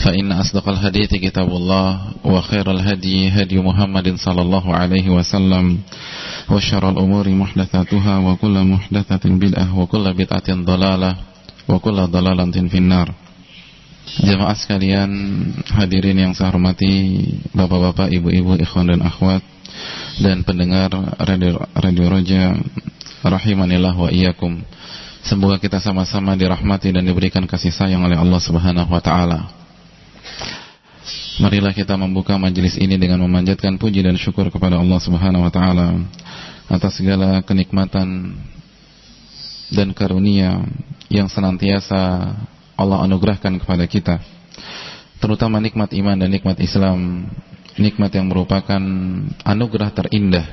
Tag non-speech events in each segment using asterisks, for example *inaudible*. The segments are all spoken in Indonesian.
فإن أصدق الحديث كتاب الله وخير الهدي هدي محمد صلى الله عليه وسلم وشر الأمور محدثاتها وكل محدثة بدعة وكل بدعة ضلالة وكل ضلالة في النار Jemaah sekalian hadirin yang saya hormati Bapak-bapak, ibu-ibu, ikhwan dan akhwat Dan pendengar Radio, Radio Roja Rahimanillah wa iyyakum Semoga kita sama-sama dirahmati dan diberikan kasih sayang oleh Allah Subhanahu wa taala. Marilah kita membuka majelis ini dengan memanjatkan puji dan syukur kepada Allah Subhanahu wa taala atas segala kenikmatan dan karunia yang senantiasa Allah anugerahkan kepada kita. Terutama nikmat iman dan nikmat Islam, nikmat yang merupakan anugerah terindah,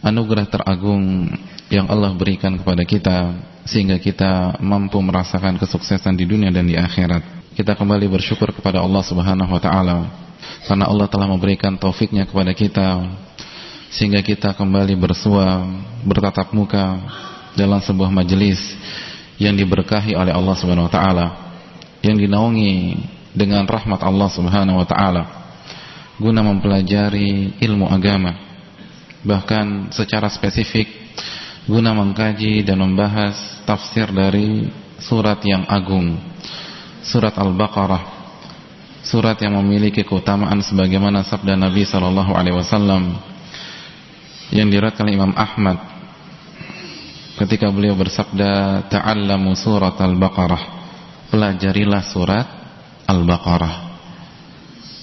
anugerah teragung yang Allah berikan kepada kita sehingga kita mampu merasakan kesuksesan di dunia dan di akhirat. Kita kembali bersyukur kepada Allah Subhanahu wa taala karena Allah telah memberikan taufiknya kepada kita sehingga kita kembali bersua, bertatap muka dalam sebuah majelis yang diberkahi oleh Allah Subhanahu wa taala, yang dinaungi dengan rahmat Allah Subhanahu wa taala guna mempelajari ilmu agama bahkan secara spesifik guna mengkaji dan membahas tafsir dari surat yang agung. Surat Al-Baqarah. Surat yang memiliki keutamaan sebagaimana sabda Nabi Sallallahu Alaihi Wasallam Yang diriwayatkan Imam Ahmad Ketika beliau bersabda Ta'allamu surat Al-Baqarah. Pelajarilah surat Al-Baqarah.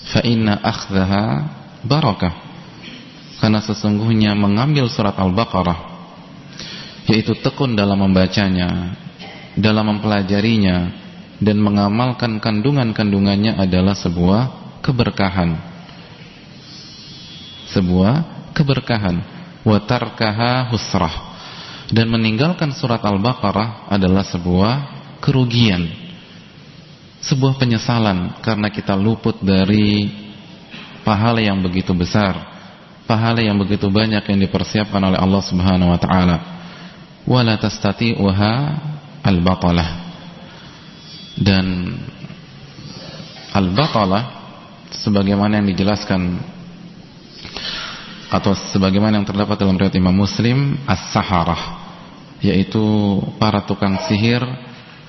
Fa inna barakah Karena sesungguhnya mengambil surat Al-Baqarah yaitu tekun dalam membacanya, dalam mempelajarinya dan mengamalkan kandungan-kandungannya adalah sebuah keberkahan. Sebuah keberkahan. Wa tarkaha husrah. Dan meninggalkan surat Al-Baqarah adalah sebuah kerugian. Sebuah penyesalan karena kita luput dari pahala yang begitu besar, pahala yang begitu banyak yang dipersiapkan oleh Allah Subhanahu wa taala wala tastati'uha al-batalah. Dan al-batalah sebagaimana yang dijelaskan atau sebagaimana yang terdapat dalam riwayat Imam Muslim as-saharah yaitu para tukang sihir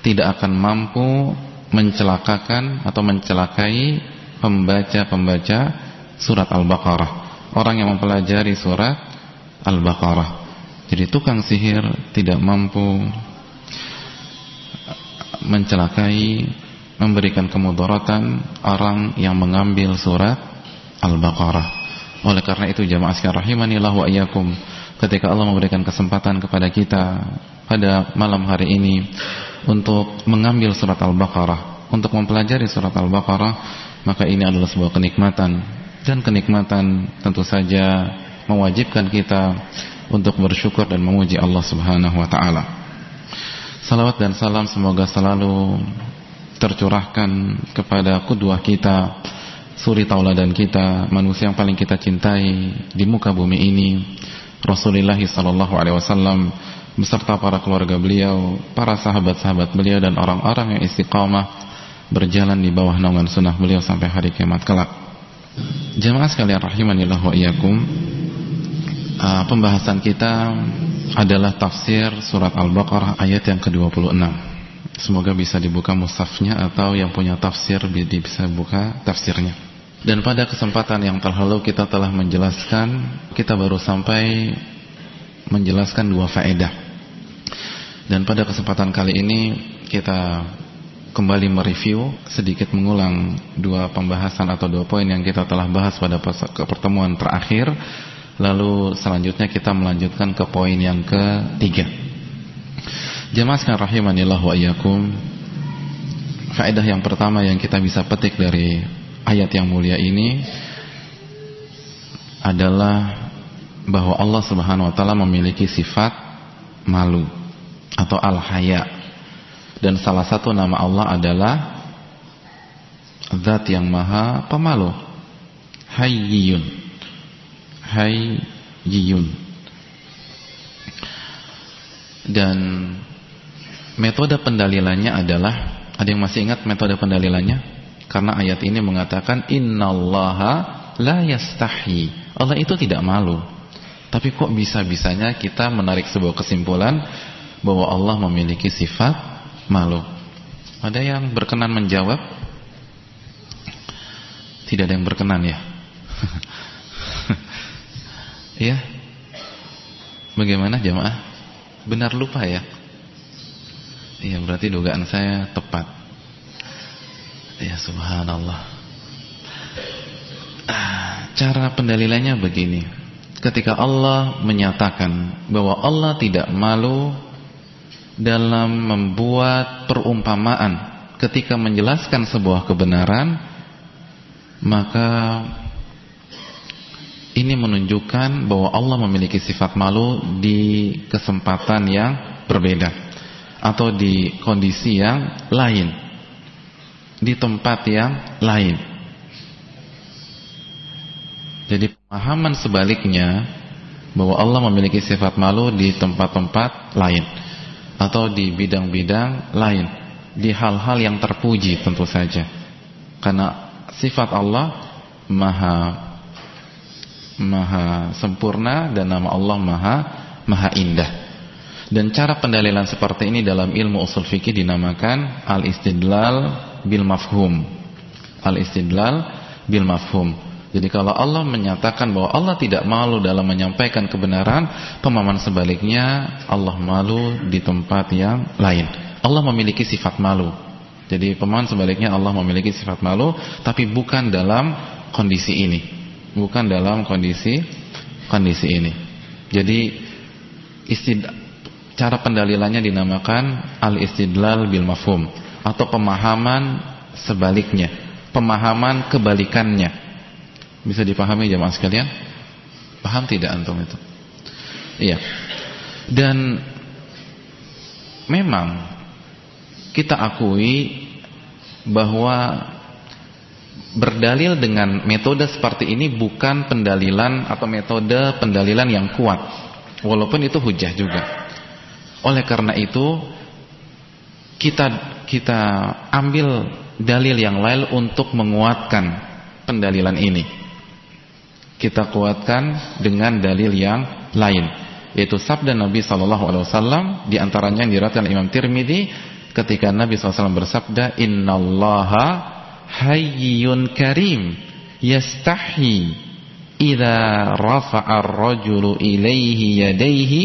tidak akan mampu mencelakakan atau mencelakai pembaca-pembaca surat Al-Baqarah. Orang yang mempelajari surat Al-Baqarah jadi tukang sihir tidak mampu mencelakai, memberikan kemudaratan orang yang mengambil surat Al-Baqarah. Oleh karena itu jamaah sekalian rahimanillah wa iyyakum, ketika Allah memberikan kesempatan kepada kita pada malam hari ini untuk mengambil surat Al-Baqarah, untuk mempelajari surat Al-Baqarah, maka ini adalah sebuah kenikmatan dan kenikmatan tentu saja mewajibkan kita untuk bersyukur dan memuji Allah Subhanahu wa taala. Salawat dan salam semoga selalu tercurahkan kepada kedua kita, suri tauladan kita, manusia yang paling kita cintai di muka bumi ini, Rasulullah sallallahu alaihi wasallam beserta para keluarga beliau, para sahabat-sahabat beliau dan orang-orang yang istiqamah berjalan di bawah naungan sunnah beliau sampai hari kiamat kelak. Jemaah sekalian rahimanillah wa iyyakum. Uh, pembahasan kita adalah tafsir surat Al-Baqarah ayat yang ke-26. Semoga bisa dibuka mushafnya atau yang punya tafsir bisa buka tafsirnya. Dan pada kesempatan yang terlalu kita telah menjelaskan, kita baru sampai menjelaskan dua faedah dan pada kesempatan kali ini kita kembali mereview sedikit mengulang dua pembahasan atau dua poin yang kita telah bahas pada pertemuan terakhir. Lalu selanjutnya kita melanjutkan ke poin yang ketiga. Jemaah sekalian rahimanillah wa iyyakum. Faedah yang pertama yang kita bisa petik dari ayat yang mulia ini adalah bahwa Allah Subhanahu wa taala memiliki sifat malu atau al-haya. Dan salah satu nama Allah adalah Zat yang maha pemalu Hayyiyun Hayyiyun Dan Metode pendalilannya adalah Ada yang masih ingat metode pendalilannya? Karena ayat ini mengatakan Innallaha la yastahi Allah itu tidak malu Tapi kok bisa-bisanya kita menarik sebuah kesimpulan bahwa Allah memiliki sifat malu. Ada yang berkenan menjawab? Tidak ada yang berkenan ya? *laughs* Iya? Bagaimana jamaah? Benar lupa ya? Iya berarti dugaan saya tepat. Ya subhanallah. Ah, cara pendalilannya begini. Ketika Allah menyatakan bahwa Allah tidak malu dalam membuat perumpamaan ketika menjelaskan sebuah kebenaran maka ini menunjukkan bahwa Allah memiliki sifat malu di kesempatan yang berbeda atau di kondisi yang lain. Di tempat yang lain. Jadi pemahaman sebaliknya bahwa Allah memiliki sifat malu di tempat-tempat lain atau di bidang-bidang lain. Di hal-hal yang terpuji tentu saja. Karena sifat Allah maha maha sempurna dan nama Allah maha maha indah dan cara pendalilan seperti ini dalam ilmu usul fikih dinamakan al-istidlal bil mafhum al-istidlal bil mafhum jadi kalau Allah menyatakan bahwa Allah tidak malu dalam menyampaikan kebenaran, pemahaman sebaliknya Allah malu di tempat yang lain. Allah memiliki sifat malu. Jadi pemahaman sebaliknya Allah memiliki sifat malu, tapi bukan dalam kondisi ini. Bukan dalam kondisi kondisi ini. Jadi istid cara pendalilannya dinamakan al-istidlal bil mafhum atau pemahaman sebaliknya, pemahaman kebalikannya. Bisa dipahami jemaah sekalian? Paham tidak antum itu? Iya. Dan memang kita akui bahwa berdalil dengan metode seperti ini bukan pendalilan atau metode pendalilan yang kuat. Walaupun itu hujah juga. Oleh karena itu kita kita ambil dalil yang lain untuk menguatkan pendalilan ini kita kuatkan dengan dalil yang lain yaitu sabda Nabi sallallahu alaihi wasallam di antaranya yang diriwayatkan Imam Tirmizi ketika Nabi SAW bersabda innallaha hayyun karim yastahi idza rafa'a ar-rajulu ilaihi yadayhi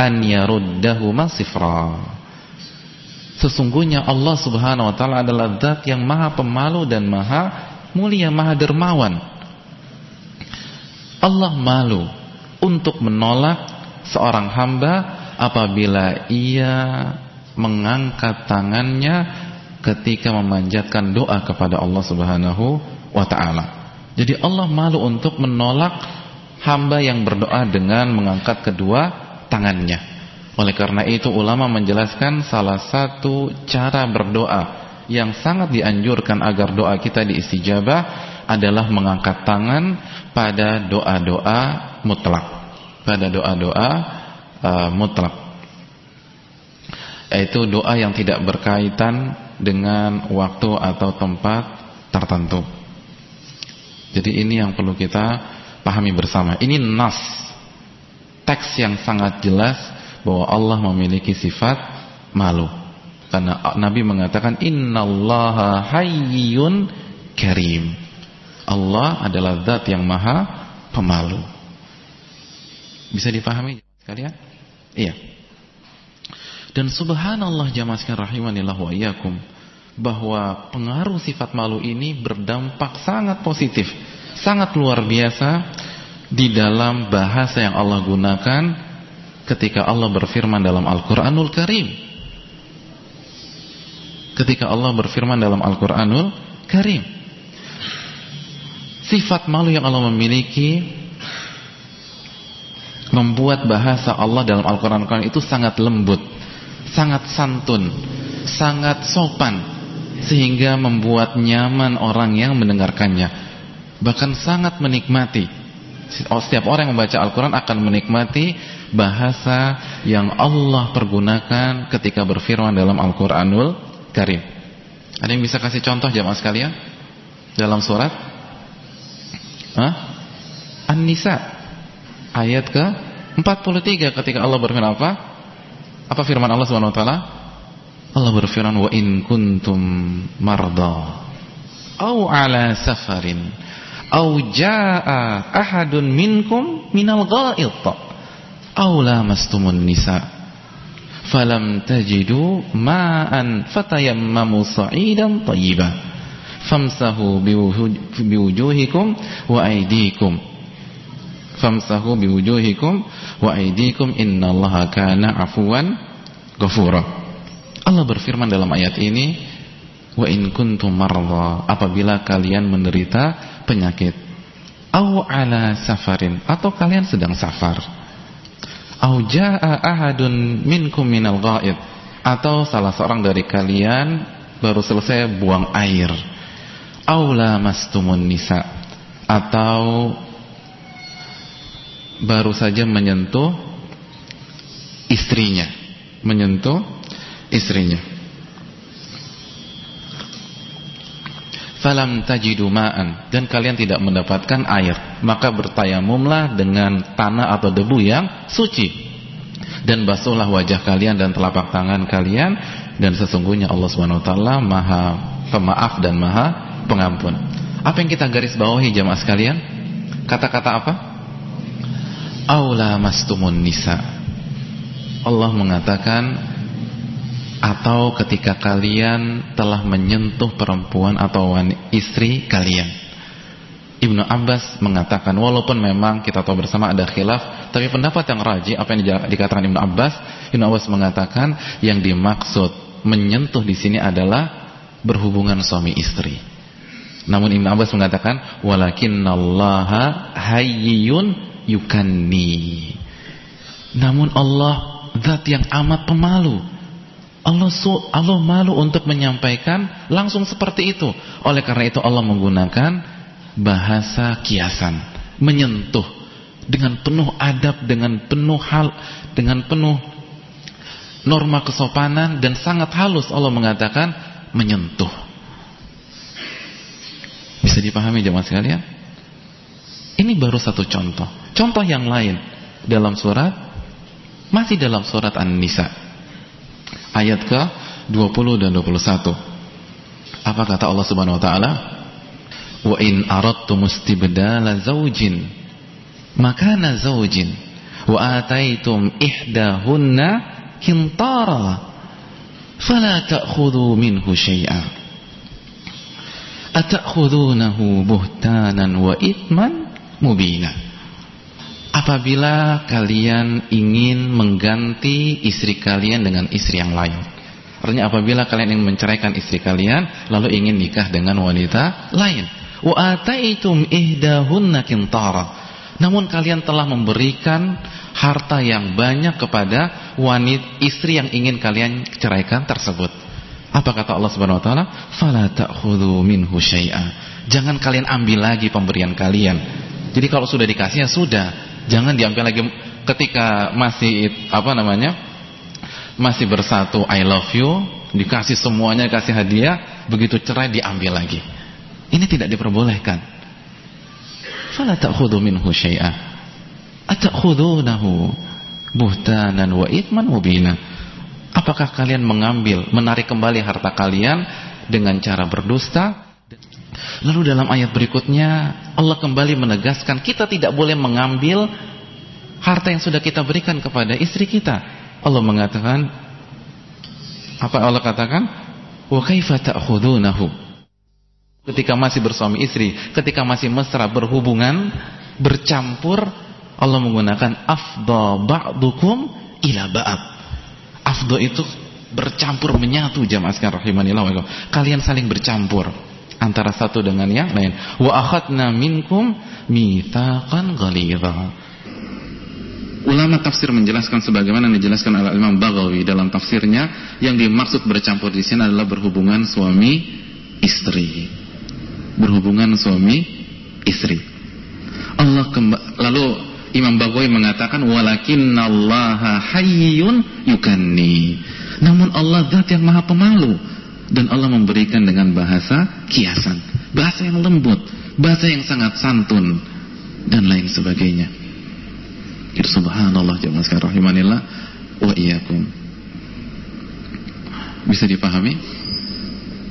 an yaruddahuma sifra sesungguhnya Allah Subhanahu wa taala adalah zat yang maha pemalu dan maha mulia maha dermawan. Allah malu untuk menolak seorang hamba apabila ia mengangkat tangannya ketika memanjatkan doa kepada Allah Subhanahu wa taala. Jadi Allah malu untuk menolak hamba yang berdoa dengan mengangkat kedua tangannya. Oleh karena itu ulama menjelaskan salah satu cara berdoa yang sangat dianjurkan agar doa kita diistijabah adalah mengangkat tangan pada doa-doa mutlak. Pada doa-doa uh, mutlak. Yaitu doa yang tidak berkaitan dengan waktu atau tempat tertentu. Jadi ini yang perlu kita pahami bersama. Ini nas. Teks yang sangat jelas bahwa Allah memiliki sifat malu. Karena Nabi mengatakan innallaha hayyun karim. Allah adalah zat yang maha pemalu. Bisa dipahami sekalian? Iya. Dan subhanallah jamaah sekalian rahimanillah wa iyyakum bahwa pengaruh sifat malu ini berdampak sangat positif, sangat luar biasa di dalam bahasa yang Allah gunakan ketika Allah berfirman dalam Al-Qur'anul Karim. Ketika Allah berfirman dalam Al-Qur'anul Karim. Sifat malu yang Allah memiliki membuat bahasa Allah dalam Al-Qur'an itu sangat lembut, sangat santun, sangat sopan sehingga membuat nyaman orang yang mendengarkannya. Bahkan sangat menikmati. Setiap orang yang membaca Al-Qur'an akan menikmati bahasa yang Allah pergunakan ketika berfirman dalam Al-Qur'anul Karim. Ada yang bisa kasih contoh jamaah sekalian? Dalam surat An-Nisa ayat ke 43 ketika Allah berfirman apa? Apa firman Allah Subhanahu wa taala? Allah berfirman wa in kuntum marda au ala safarin au jaa ahadun minkum minal gha'id au lamastumun nisa falam tajidu ma'an fatayammamu sa'idan tayyiban famsahu biwujuhikum wa aydikum famsahu biwujuhikum wa aydikum innallaha kana afuwan ghafura. Allah berfirman dalam ayat ini, "Wa in kuntum marza apabila kalian menderita penyakit, au ala safarin atau kalian sedang safar, au jaa ahadun minkum minal ghaid atau salah seorang dari kalian baru selesai buang air, au lamastumun nisa atau baru saja menyentuh istrinya, menyentuh istrinya. Falam tajidu ma'an dan kalian tidak mendapatkan air, maka bertayamumlah dengan tanah atau debu yang suci. Dan basuhlah wajah kalian dan telapak tangan kalian dan sesungguhnya Allah Subhanahu wa taala Maha Pemaaf dan Maha Pengampun. Apa yang kita garis bawahi jamaah sekalian? Kata-kata apa? Aula mastumun nisa. Allah mengatakan atau ketika kalian telah menyentuh perempuan atau istri kalian. Ibnu Abbas mengatakan walaupun memang kita tahu bersama ada khilaf, tapi pendapat yang rajih apa yang dikatakan Ibnu Abbas, Ibnu Abbas mengatakan yang dimaksud menyentuh di sini adalah berhubungan suami istri. Namun Ibnu Abbas mengatakan walakinnallaha hayyun yukanni. Namun Allah zat yang amat pemalu Allah Allah malu untuk menyampaikan langsung seperti itu. Oleh karena itu Allah menggunakan bahasa kiasan, menyentuh dengan penuh adab, dengan penuh hal, dengan penuh norma kesopanan dan sangat halus Allah mengatakan menyentuh. Bisa dipahami jemaah sekalian? Ini baru satu contoh. Contoh yang lain dalam surat masih dalam surat An-Nisa ayat ke 20 dan 21. Apa kata Allah Subhanahu wa taala? Wa in aradtum istibdala zawjin makana zawjin wa ataitum ihdahunna kintara fala ta'khudhu minhu shay'a ata'khudhunahu buhtanan wa ithman mubina apabila kalian ingin mengganti istri kalian dengan istri yang lain. Artinya apabila kalian ingin menceraikan istri kalian lalu ingin nikah dengan wanita lain. Wa ihdahunna. Namun kalian telah memberikan harta yang banyak kepada wanita istri yang ingin kalian ceraikan tersebut. Apa kata Allah Subhanahu wa taala? Fala ta'khudhu minhu. Jangan kalian ambil lagi pemberian kalian. Jadi kalau sudah dikasih ya sudah, jangan diambil lagi ketika masih apa namanya? masih bersatu I love you, dikasih semuanya, kasih hadiah, begitu cerai diambil lagi. Ini tidak diperbolehkan. Fala ta'khudhu minhu syai'a. Atakhudhunahu buhtanan wa ithman mubina. Apakah kalian mengambil, menarik kembali harta kalian dengan cara berdusta? Lalu dalam ayat berikutnya Allah kembali menegaskan kita tidak boleh mengambil harta yang sudah kita berikan kepada istri kita Allah mengatakan apa Allah katakan? Wa kaifa ta'khudunahu? Ketika masih bersuami istri, ketika masih mesra berhubungan, bercampur, Allah menggunakan afdha ba'dukum ila ba'd. Afdha itu bercampur menyatu jamaah sekalian rahimanillah Kalian saling bercampur antara satu dengan yang lain. Wa akhadna minkum mitsaqan ghalidha. Ulama tafsir menjelaskan sebagaimana dijelaskan oleh Imam Baghawi dalam tafsirnya yang dimaksud bercampur di sini adalah berhubungan suami istri. Berhubungan suami istri. Allah lalu Imam Baghawi mengatakan walakinallaha hayyun yukanni. Namun Allah zat yang Maha Pemalu dan Allah memberikan dengan bahasa kiasan, bahasa yang lembut, bahasa yang sangat santun dan lain sebagainya. Itu subhanallah jemaah sekalian rahimanillah wa iyyakum. Bisa dipahami?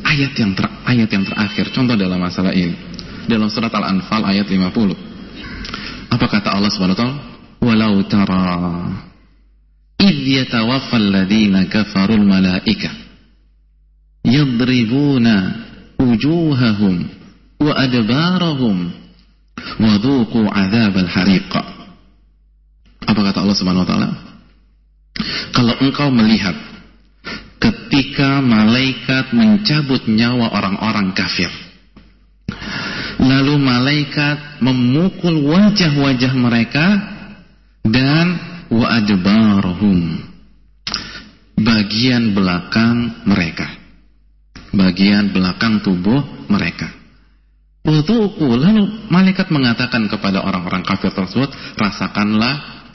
Ayat yang ter, ayat yang terakhir contoh dalam masalah ini. Dalam surat Al-Anfal ayat 50. Apa kata Allah Subhanahu wa taala? Walau tara idh yatawaffal ladzina kafarul malaika yadribuna wujuhahum wa adbarahum wa hariq. Apa kata Allah Subhanahu wa taala? Kalau engkau melihat ketika malaikat mencabut nyawa orang-orang kafir. Lalu malaikat memukul wajah-wajah mereka dan wa adbarahum bagian belakang mereka. Bagian belakang tubuh mereka. Wudu'ku lalu malaikat mengatakan kepada orang-orang kafir tersebut, rasakanlah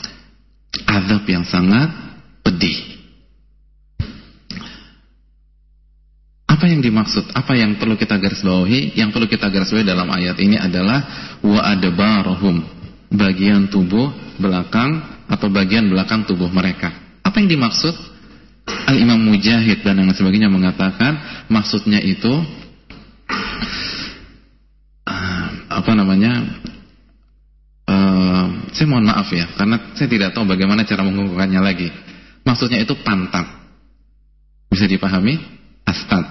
azab yang sangat pedih. Apa yang dimaksud? Apa yang perlu kita garis bawahi? Yang perlu kita garis bawahi dalam ayat ini adalah wa adbarahum, bagian tubuh belakang atau bagian belakang tubuh mereka. Apa yang dimaksud? Al-Imam Mujahid dan yang sebagainya mengatakan maksudnya itu uh, apa namanya? Saya mohon maaf ya, karena saya tidak tahu bagaimana cara mengungkapkannya lagi. Maksudnya itu pantat. Bisa dipahami? Astad.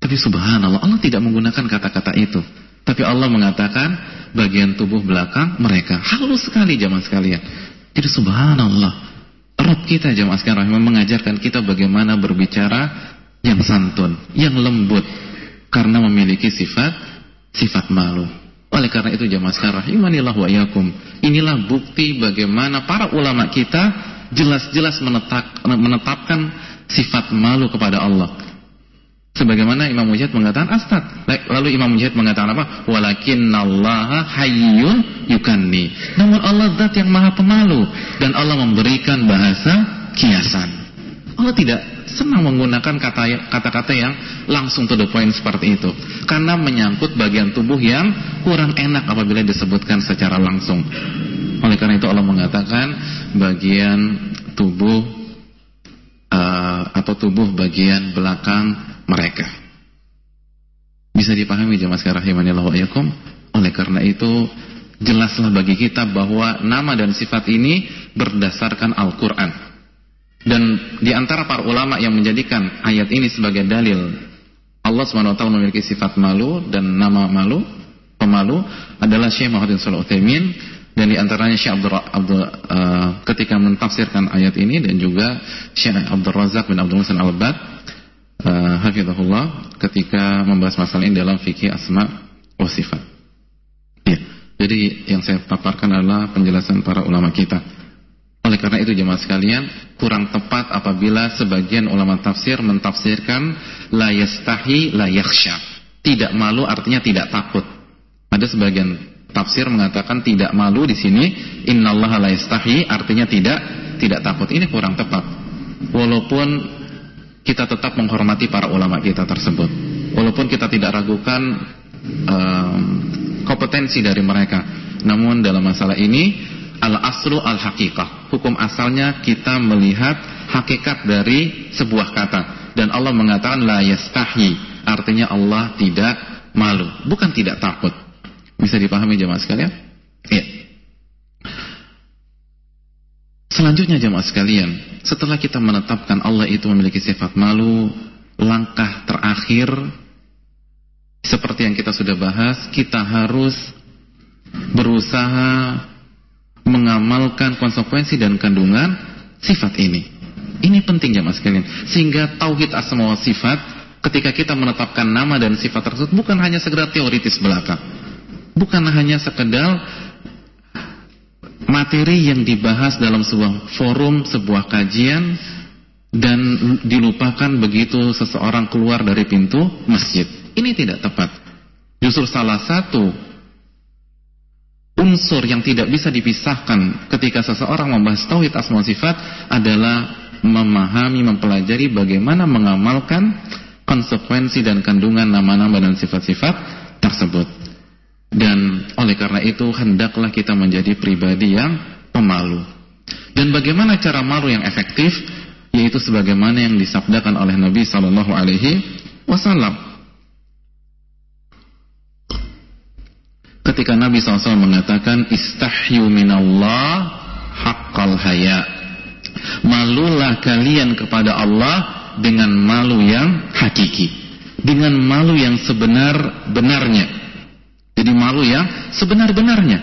Tapi subhanallah, Allah tidak menggunakan kata-kata itu. Tapi Allah mengatakan bagian tubuh belakang mereka. Halus sekali jamaah sekalian. Jadi subhanallah. Rob kita jamaah sekalian rahimah mengajarkan kita bagaimana berbicara yang santun, yang lembut. Karena memiliki sifat sifat malu. Oleh karena itu jamaah sekarang imanilah wa yakum. Inilah bukti bagaimana para ulama kita jelas-jelas menetap, menetapkan sifat malu kepada Allah. Sebagaimana Imam Mujahid mengatakan astad. Lalu Imam Mujahid mengatakan apa? Walakinnallaha hayyun yukanni. Namun Allah zat yang maha pemalu dan Allah memberikan bahasa kiasan. Allah tidak senang menggunakan kata-kata yang langsung to the point seperti itu. Karena menyangkut bagian tubuh yang kurang enak apabila disebutkan secara langsung. Oleh karena itu Allah mengatakan bagian tubuh uh, atau tubuh bagian belakang mereka. Bisa dipahami jemaah sekalian rahimanillah wa Oleh karena itu jelaslah bagi kita bahwa nama dan sifat ini berdasarkan Al-Qur'an. Dan di antara para ulama yang menjadikan ayat ini sebagai dalil Allah SWT memiliki sifat malu dan nama malu, pemalu adalah Syekh Muhammad bin Shalih Utsaimin Dan di antaranya Syekh Abdul, Abdul uh, ketika mentafsirkan ayat ini dan juga Syekh Abdul Razak bin Abdul Musa Al-Bad uh, hafizahullah ketika membahas masalah ini dalam fikih asma wa sifat. Ya. Jadi yang saya paparkan adalah penjelasan para ulama kita. Oleh karena itu jemaah sekalian, kurang tepat apabila sebagian ulama tafsir mentafsirkan la yastahi la yakhsha. Tidak malu artinya tidak takut. Ada sebagian tafsir mengatakan tidak malu di sini innallaha la artinya tidak tidak takut ini kurang tepat walaupun kita tetap menghormati para ulama kita tersebut. Walaupun kita tidak ragukan um, kompetensi dari mereka. Namun dalam masalah ini al aslu al hakikah hukum asalnya kita melihat hakikat dari sebuah kata. Dan Allah mengatakan la yastahi artinya Allah tidak malu. Bukan tidak takut. Bisa dipahami jemaah sekalian? Iya. Selanjutnya jemaah sekalian, setelah kita menetapkan Allah itu memiliki sifat malu, langkah terakhir seperti yang kita sudah bahas, kita harus berusaha mengamalkan konsekuensi dan kandungan sifat ini. Ini penting jemaah sekalian, sehingga tauhid asma wa sifat ketika kita menetapkan nama dan sifat tersebut bukan hanya segera teoritis belaka bukan hanya sekedar materi yang dibahas dalam sebuah forum, sebuah kajian dan dilupakan begitu seseorang keluar dari pintu masjid. Ini tidak tepat. Justru salah satu unsur yang tidak bisa dipisahkan ketika seseorang membahas tauhid asma sifat adalah memahami, mempelajari bagaimana mengamalkan konsekuensi dan kandungan nama-nama dan sifat-sifat tersebut. Dan oleh karena itu hendaklah kita menjadi pribadi yang pemalu. Dan bagaimana cara malu yang efektif? Yaitu sebagaimana yang disabdakan oleh Nabi Sallallahu Alaihi Wasallam. Ketika Nabi SAW mengatakan istahyu minallah haqqal haya. Malulah kalian kepada Allah dengan malu yang hakiki. Dengan malu yang sebenar-benarnya jadi malu yang sebenar-benarnya.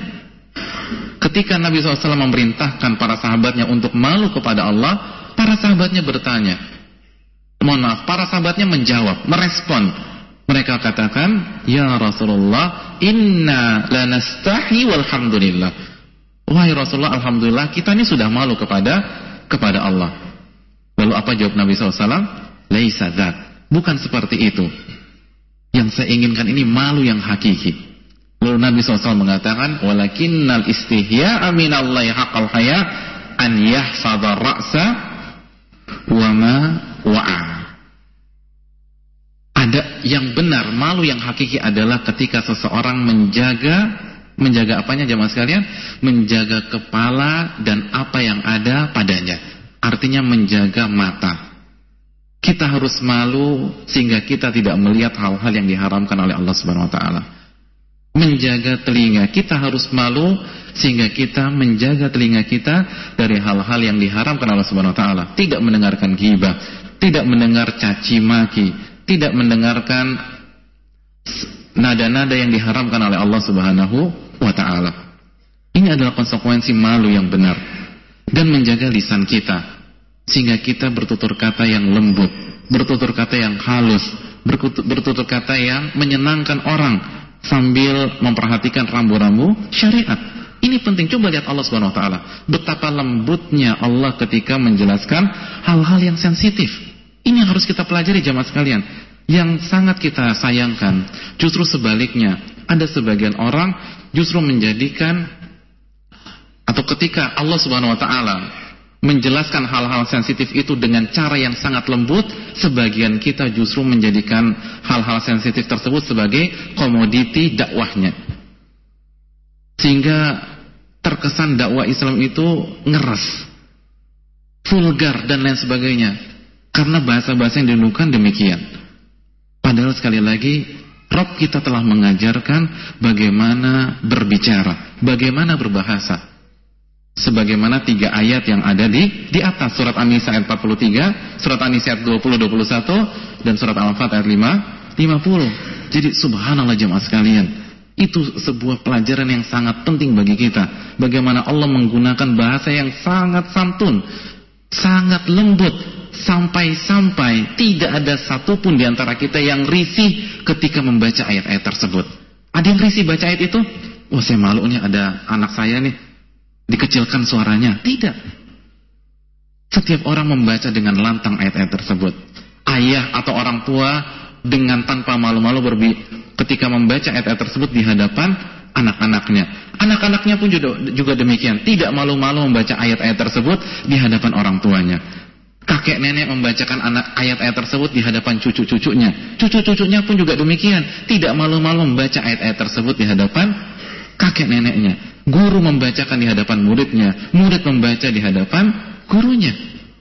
Ketika Nabi SAW memerintahkan para sahabatnya untuk malu kepada Allah, para sahabatnya bertanya. Mohon maaf, para sahabatnya menjawab, merespon. Mereka katakan, Ya Rasulullah, inna lanastahi walhamdulillah. Wahai Rasulullah, Alhamdulillah, kita ini sudah malu kepada kepada Allah. Lalu apa jawab Nabi SAW? Laisa. Bukan seperti itu. Yang saya inginkan ini malu yang hakiki. Lalu Nabi SAW mengatakan, "Walakinnal istihya aminallahi haqqal haya an yahfadha ra'sa wa ma wa'a." Ada yang benar, malu yang hakiki adalah ketika seseorang menjaga menjaga apanya jemaah sekalian? Menjaga kepala dan apa yang ada padanya. Artinya menjaga mata. Kita harus malu sehingga kita tidak melihat hal-hal yang diharamkan oleh Allah Subhanahu wa taala menjaga telinga. Kita harus malu sehingga kita menjaga telinga kita dari hal-hal yang diharamkan Allah Subhanahu wa taala. Tidak mendengarkan ghibah, tidak mendengar caci maki, tidak mendengarkan nada-nada yang diharamkan oleh Allah Subhanahu wa taala. Ini adalah konsekuensi malu yang benar dan menjaga lisan kita sehingga kita bertutur kata yang lembut, bertutur kata yang halus, bertutur kata yang menyenangkan orang sambil memperhatikan rambu-rambu syariat. Ini penting. Coba lihat Allah Subhanahu wa taala. Betapa lembutnya Allah ketika menjelaskan hal-hal yang sensitif. Ini yang harus kita pelajari jamaah sekalian. Yang sangat kita sayangkan justru sebaliknya. Ada sebagian orang justru menjadikan atau ketika Allah Subhanahu wa taala menjelaskan hal-hal sensitif itu dengan cara yang sangat lembut, sebagian kita justru menjadikan hal-hal sensitif tersebut sebagai komoditi dakwahnya. Sehingga terkesan dakwah Islam itu ngeras, vulgar dan lain sebagainya. Karena bahasa-bahasa yang dinukan demikian. Padahal sekali lagi, Rob kita telah mengajarkan bagaimana berbicara, bagaimana berbahasa sebagaimana tiga ayat yang ada di di atas surat An-Nisa ayat 43, surat An-Nisa ayat 20 21 dan surat Al-Fat ayat 5 50. Jadi subhanallah jemaah sekalian. Itu sebuah pelajaran yang sangat penting bagi kita. Bagaimana Allah menggunakan bahasa yang sangat santun, sangat lembut, sampai-sampai tidak ada satupun di antara kita yang risih ketika membaca ayat-ayat tersebut. Ada yang risih baca ayat itu? Wah saya malu nih ada anak saya nih dikecilkan suaranya. Tidak. Setiap orang membaca dengan lantang ayat-ayat tersebut. Ayah atau orang tua dengan tanpa malu-malu berbi ketika membaca ayat-ayat tersebut di hadapan anak-anaknya. Anak-anaknya pun juga, demikian, tidak malu-malu membaca ayat-ayat tersebut di hadapan orang tuanya. Kakek nenek membacakan anak ayat-ayat tersebut di hadapan cucu-cucunya. Cucu-cucunya pun juga demikian, tidak malu-malu membaca ayat-ayat tersebut di hadapan kakek neneknya. Guru membacakan di hadapan muridnya, murid membaca di hadapan gurunya.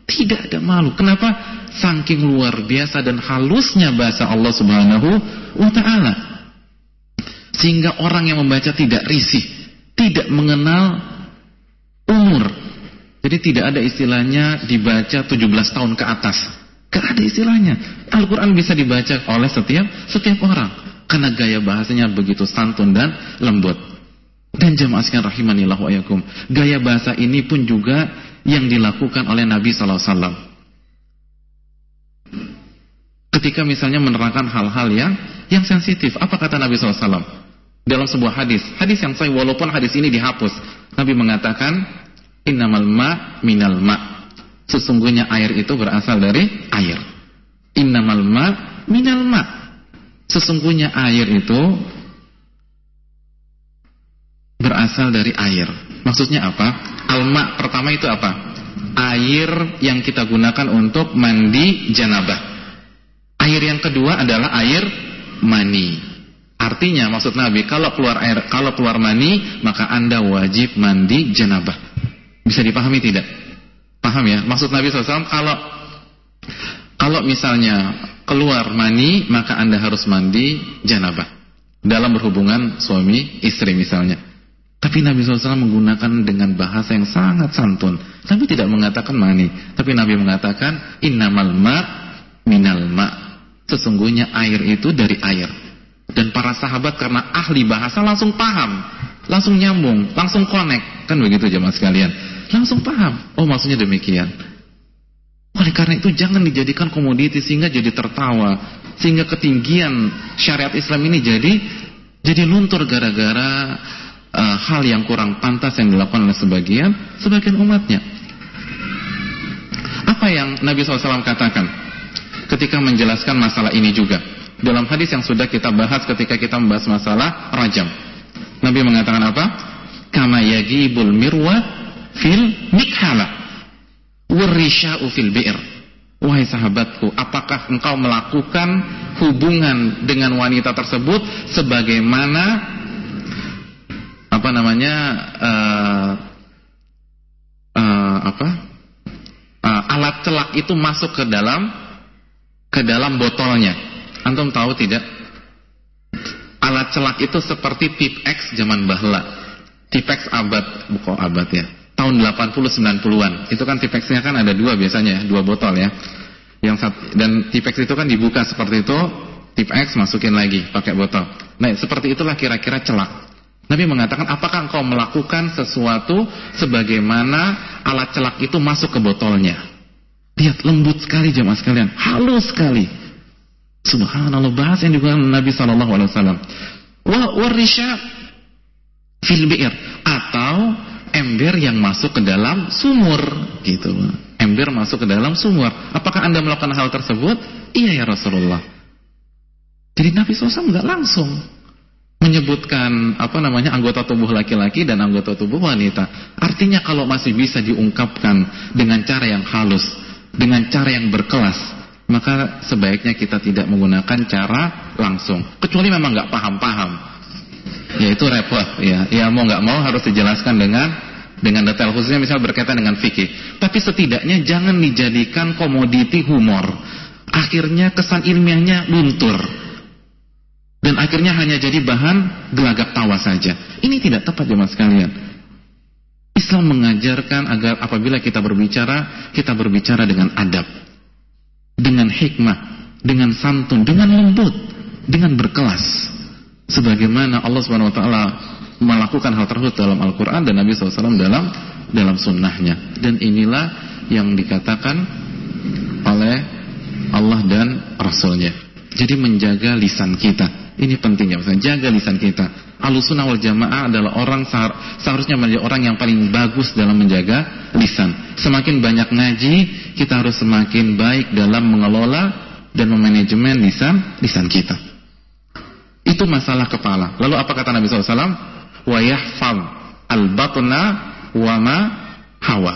Tidak ada malu. Kenapa? Saking luar biasa dan halusnya bahasa Allah Subhanahu wa taala. Sehingga orang yang membaca tidak risih, tidak mengenal umur. Jadi tidak ada istilahnya dibaca 17 tahun ke atas. Gak ada istilahnya. Al-Quran bisa dibaca oleh setiap setiap orang. Karena gaya bahasanya begitu santun dan lembut. Dan jemaah sekalian rahimanillah wa yakum. Gaya bahasa ini pun juga yang dilakukan oleh Nabi wasallam. Ketika misalnya menerangkan hal-hal yang yang sensitif, apa kata Nabi wasallam? Dalam sebuah hadis, hadis yang saya walaupun hadis ini dihapus, Nabi mengatakan innamal ma minal ma. Sesungguhnya air itu berasal dari air. Innamal ma minal ma. Sesungguhnya air itu berasal dari air. Maksudnya apa? Alma pertama itu apa? Air yang kita gunakan untuk mandi janabah. Air yang kedua adalah air mani. Artinya maksud Nabi kalau keluar air kalau keluar mani maka Anda wajib mandi janabah. Bisa dipahami tidak? Paham ya? Maksud Nabi SAW kalau kalau misalnya keluar mani maka Anda harus mandi janabah dalam berhubungan suami istri misalnya. Tapi Nabi SAW menggunakan dengan bahasa yang sangat santun. Nabi tidak mengatakan mani. Tapi Nabi mengatakan innamal ma minal ma. Sesungguhnya air itu dari air. Dan para sahabat karena ahli bahasa langsung paham. Langsung nyambung. Langsung connect. Kan begitu jemaah sekalian. Langsung paham. Oh maksudnya demikian. Oleh karena itu jangan dijadikan komoditi sehingga jadi tertawa. Sehingga ketinggian syariat Islam ini jadi jadi luntur gara-gara uh, hal yang kurang pantas yang dilakukan oleh sebagian sebagian umatnya. Apa yang Nabi SAW katakan ketika menjelaskan masalah ini juga dalam hadis yang sudah kita bahas ketika kita membahas masalah rajam. Nabi mengatakan apa? Kama yagibul mirwa fil mikhala warisha'u fil bi'r. Wahai sahabatku, apakah engkau melakukan hubungan dengan wanita tersebut sebagaimana apa namanya uh, uh, apa uh, alat celak itu masuk ke dalam ke dalam botolnya. Antum tahu tidak? Alat celak itu seperti tip X zaman bahla. Tip X abad bukan abad ya. Tahun 80 90-an. Itu kan tip X-nya kan ada dua biasanya, dua botol ya. Yang satu, dan tip X itu kan dibuka seperti itu, tip X masukin lagi pakai botol. Nah, seperti itulah kira-kira celak. Nabi mengatakan, apakah engkau melakukan sesuatu sebagaimana alat celak itu masuk ke botolnya? Lihat lembut sekali jemaah sekalian, halus sekali. Subhanallah bahas yang digunakan Nabi Shallallahu Alaihi Wasallam. Warisha fil bi'r atau ember yang masuk ke dalam sumur gitu. Ember masuk ke dalam sumur. Apakah anda melakukan hal tersebut? Iya ya Rasulullah. Jadi Nabi SAW nggak langsung menyebutkan apa namanya anggota tubuh laki-laki dan anggota tubuh wanita. Artinya kalau masih bisa diungkapkan dengan cara yang halus, dengan cara yang berkelas, maka sebaiknya kita tidak menggunakan cara langsung. Kecuali memang nggak paham-paham. Ya itu repot ya. Ya mau nggak mau harus dijelaskan dengan dengan detail khususnya misal berkaitan dengan fikih. Tapi setidaknya jangan dijadikan komoditi humor. Akhirnya kesan ilmiahnya luntur dan akhirnya hanya jadi bahan gelagak tawa saja. Ini tidak tepat jemaah sekalian. Islam mengajarkan agar apabila kita berbicara, kita berbicara dengan adab, dengan hikmah, dengan santun, dengan lembut, dengan berkelas. sebagaimana Allah Subhanahu wa taala melakukan hal tersebut dalam Al-Qur'an dan Nabi SAW dalam dalam sunnahnya dan inilah yang dikatakan oleh Allah dan Rasulnya jadi menjaga lisan kita ini pentingnya jaga lisan kita. Ahlussunnah wal Jamaah adalah orang seharusnya menjadi orang yang paling bagus dalam menjaga lisan. Semakin banyak ngaji kita harus semakin baik dalam mengelola dan memanajemen lisan lisan kita. Itu masalah kepala. Lalu apa kata Nabi SAW wa yahfaz al-batna wa ma hawa.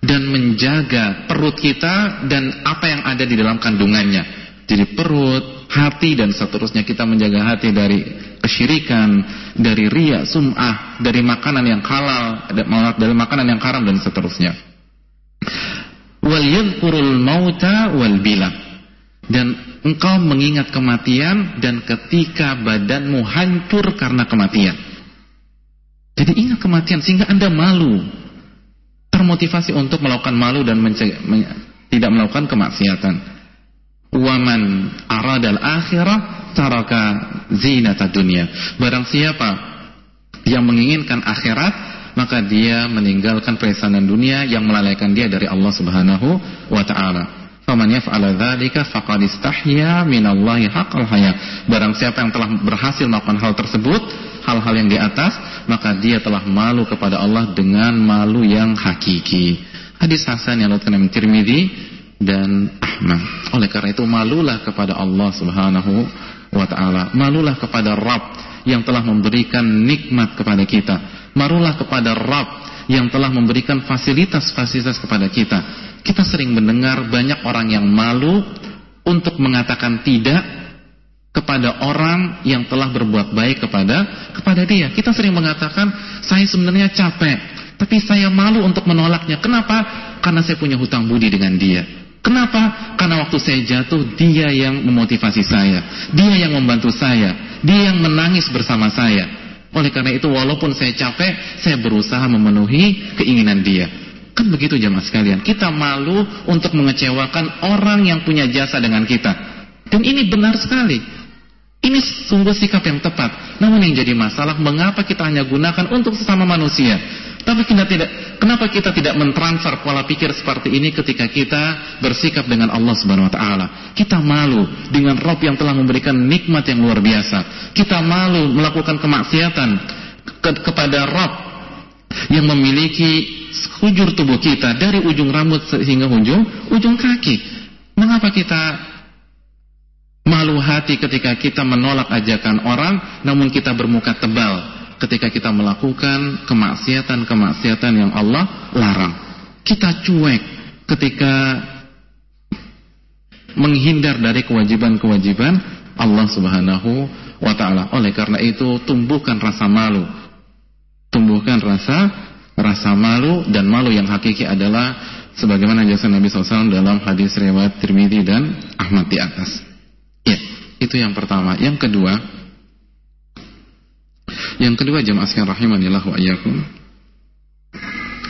Dan menjaga perut kita dan apa yang ada di dalam kandungannya. Jadi perut, hati dan seterusnya kita menjaga hati dari kesyirikan, dari ria, sum'ah, dari makanan yang halal, dari makanan yang haram dan seterusnya. Wal yadhkurul mauta wal bila. Dan engkau mengingat kematian dan ketika badanmu hancur karena kematian. Jadi ingat kematian sehingga Anda malu. Termotivasi untuk melakukan malu dan tidak melakukan kemaksiatan. Waman aradal akhirah taraka zinata dunia. Barang siapa yang menginginkan akhirat, maka dia meninggalkan perhiasan dunia yang melalaikan dia dari Allah Subhanahu wa taala. Faman yaf'ala dzalika faqad istahya minallahi haqqal haya. Barang siapa yang telah berhasil melakukan hal tersebut, hal-hal yang di atas, maka dia telah malu kepada Allah dengan malu yang hakiki. Hadis Hasan yang dilakukan Imam Tirmidzi dan Ahmad. Oleh karena itu malulah kepada Allah Subhanahu wa taala. Malulah kepada Rabb yang telah memberikan nikmat kepada kita. Malulah kepada Rabb yang telah memberikan fasilitas-fasilitas kepada kita. Kita sering mendengar banyak orang yang malu untuk mengatakan tidak kepada orang yang telah berbuat baik kepada kepada dia. Kita sering mengatakan, saya sebenarnya capek, tapi saya malu untuk menolaknya. Kenapa? Karena saya punya hutang budi dengan dia. Kenapa? Karena waktu saya jatuh, dia yang memotivasi saya. Dia yang membantu saya. Dia yang menangis bersama saya. Oleh karena itu, walaupun saya capek, saya berusaha memenuhi keinginan dia. Kan begitu jamaah sekalian. Kita malu untuk mengecewakan orang yang punya jasa dengan kita. Dan ini benar sekali. Ini sungguh sikap yang tepat. Namun yang jadi masalah, mengapa kita hanya gunakan untuk sesama manusia? Tapi kita tidak, kenapa kita tidak mentransfer pola pikir seperti ini ketika kita bersikap dengan Allah Subhanahu Wa Taala? Kita malu dengan Rob yang telah memberikan nikmat yang luar biasa. Kita malu melakukan kemaksiatan ke kepada Rob yang memiliki hujur tubuh kita dari ujung rambut sehingga ujung ujung kaki. Mengapa kita Malu hati ketika kita menolak ajakan orang namun kita bermuka tebal ketika kita melakukan kemaksiatan-kemaksiatan yang Allah larang. Kita cuek ketika menghindar dari kewajiban-kewajiban Allah Subhanahu wa taala. Oleh karena itu, tumbuhkan rasa malu. Tumbuhkan rasa rasa malu dan malu yang hakiki adalah sebagaimana jasa Nabi SAW dalam hadis riwayat Tirmidzi dan Ahmad di atas. Ya, itu yang pertama. Yang kedua, yang kedua jemaah sekalian rahimanillah wa iyyakum.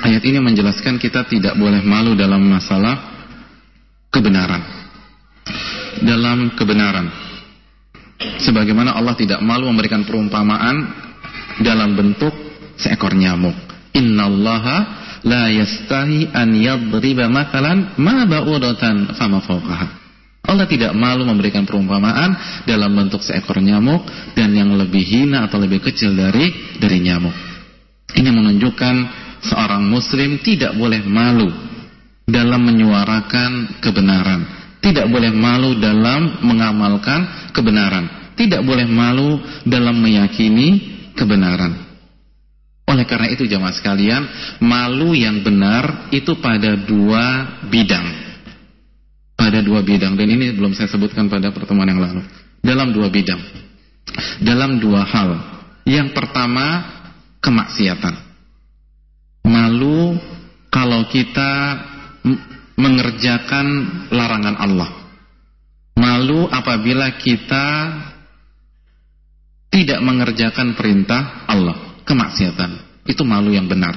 Ayat ini menjelaskan kita tidak boleh malu dalam masalah kebenaran. Dalam kebenaran. Sebagaimana Allah tidak malu memberikan perumpamaan dalam bentuk seekor nyamuk. Innallaha la yastahi an yadriba mathalan ma ba'udatan fama fawqaha. Allah tidak malu memberikan perumpamaan dalam bentuk seekor nyamuk dan yang lebih hina atau lebih kecil dari dari nyamuk. Ini menunjukkan seorang muslim tidak boleh malu dalam menyuarakan kebenaran, tidak boleh malu dalam mengamalkan kebenaran, tidak boleh malu dalam meyakini kebenaran. Oleh karena itu jamaah sekalian, malu yang benar itu pada dua bidang pada dua bidang dan ini belum saya sebutkan pada pertemuan yang lalu. Dalam dua bidang. Dalam dua hal. Yang pertama kemaksiatan. Malu kalau kita mengerjakan larangan Allah. Malu apabila kita tidak mengerjakan perintah Allah, kemaksiatan. Itu malu yang benar.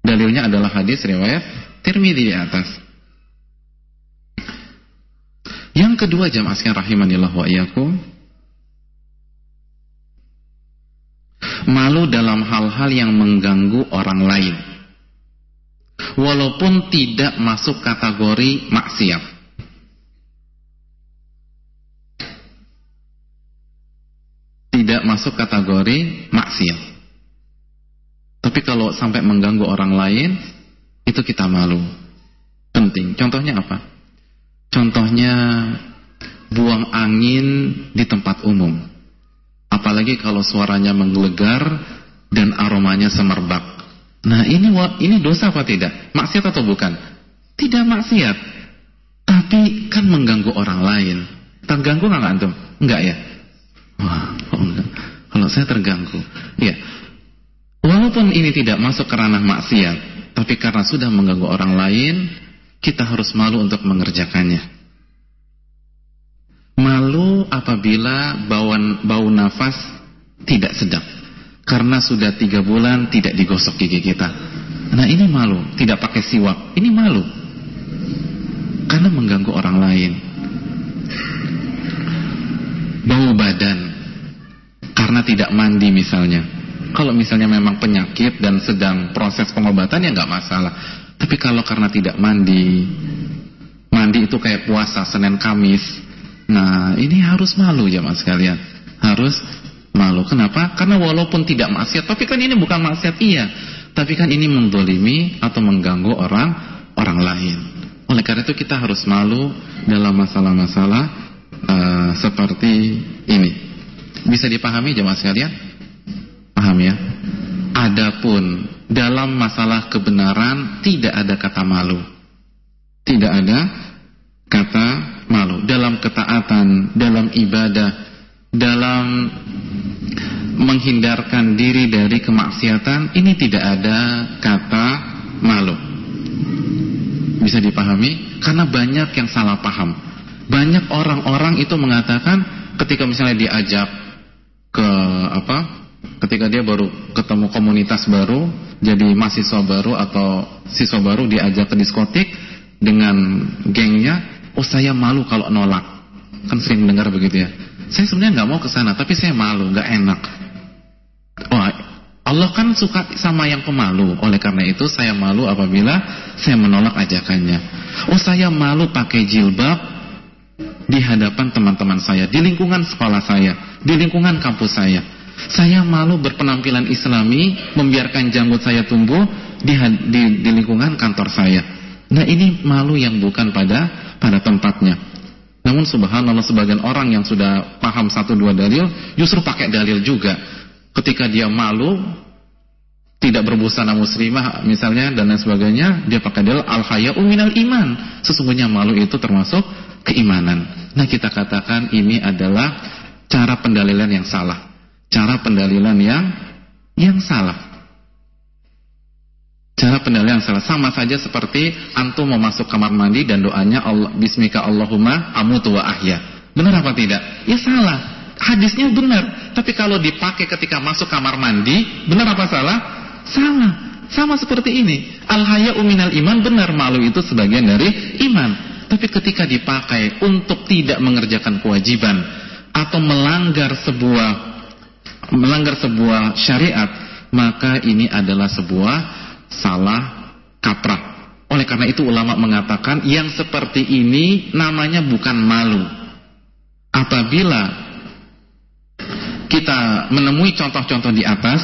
Dalilnya adalah hadis riwayat Tirmidzi di atas. Yang kedua jamaah sekalian rahimanillah wa iyyakum Malu dalam hal-hal yang mengganggu orang lain. Walaupun tidak masuk kategori maksiat. Tidak masuk kategori maksiat. Tapi kalau sampai mengganggu orang lain, itu kita malu. Penting. Contohnya apa? Contohnya buang angin di tempat umum. Apalagi kalau suaranya menggelegar dan aromanya semerbak. Nah, ini ini dosa apa tidak? Maksiat atau bukan? Tidak maksiat. Tapi kan mengganggu orang lain. Terganggu nggak antum? Enggak ya? Wah, oh enggak. Kalau saya terganggu. Ya. Walaupun ini tidak masuk ke ranah maksiat, tapi karena sudah mengganggu orang lain, kita harus malu untuk mengerjakannya. Malu apabila bau, bau nafas tidak sedap. Karena sudah tiga bulan tidak digosok gigi kita. Nah ini malu, tidak pakai siwak. Ini malu. Karena mengganggu orang lain. Bau badan. Karena tidak mandi misalnya. Kalau misalnya memang penyakit dan sedang proses pengobatan ya nggak masalah. Tapi kalau karena tidak mandi, mandi itu kayak puasa Senin Kamis. Nah, ini harus malu mas sekalian. Harus malu. Kenapa? Karena walaupun tidak maksiat, tapi kan ini bukan maksiat iya. Tapi kan ini mendolimi atau mengganggu orang orang lain. Oleh karena itu kita harus malu dalam masalah-masalah uh, seperti ini. Bisa dipahami jemaah sekalian? Paham ya? Adapun dalam masalah kebenaran tidak ada kata malu. Tidak ada kata malu. Dalam ketaatan, dalam ibadah, dalam menghindarkan diri dari kemaksiatan, ini tidak ada kata malu. Bisa dipahami? Karena banyak yang salah paham. Banyak orang-orang itu mengatakan ketika misalnya diajak ke apa ketika dia baru ketemu komunitas baru, jadi mahasiswa baru atau siswa baru diajak ke diskotik dengan gengnya, oh saya malu kalau nolak. Kan sering mendengar begitu ya. Saya sebenarnya nggak mau ke sana, tapi saya malu, nggak enak. Oh, Allah kan suka sama yang pemalu. Oleh karena itu saya malu apabila saya menolak ajakannya. Oh, saya malu pakai jilbab di hadapan teman-teman saya, di lingkungan sekolah saya, di lingkungan kampus saya. Saya malu berpenampilan islami, membiarkan janggut saya tumbuh di, di, di lingkungan kantor saya. Nah ini malu yang bukan pada pada tempatnya. Namun subhanallah sebagian orang yang sudah paham satu dua dalil, justru pakai dalil juga. Ketika dia malu, tidak berbusana muslimah misalnya dan lain sebagainya, dia pakai dalil al-haya'u minal iman. Sesungguhnya malu itu termasuk keimanan. Nah kita katakan ini adalah cara pendalilan yang salah cara pendalilan yang yang salah. Cara pendalilan yang salah sama saja seperti antum mau masuk kamar mandi dan doanya Allah bismika Allahumma amutu wa ahya. Benar apa tidak? Ya salah. Hadisnya benar, tapi kalau dipakai ketika masuk kamar mandi, benar apa salah? Salah. Sama seperti ini. Al-haya'u minal iman benar malu itu sebagian dari iman. Tapi ketika dipakai untuk tidak mengerjakan kewajiban atau melanggar sebuah melanggar sebuah syariat, maka ini adalah sebuah salah kaprah. Oleh karena itu ulama mengatakan yang seperti ini namanya bukan malu. Apabila kita menemui contoh-contoh di atas,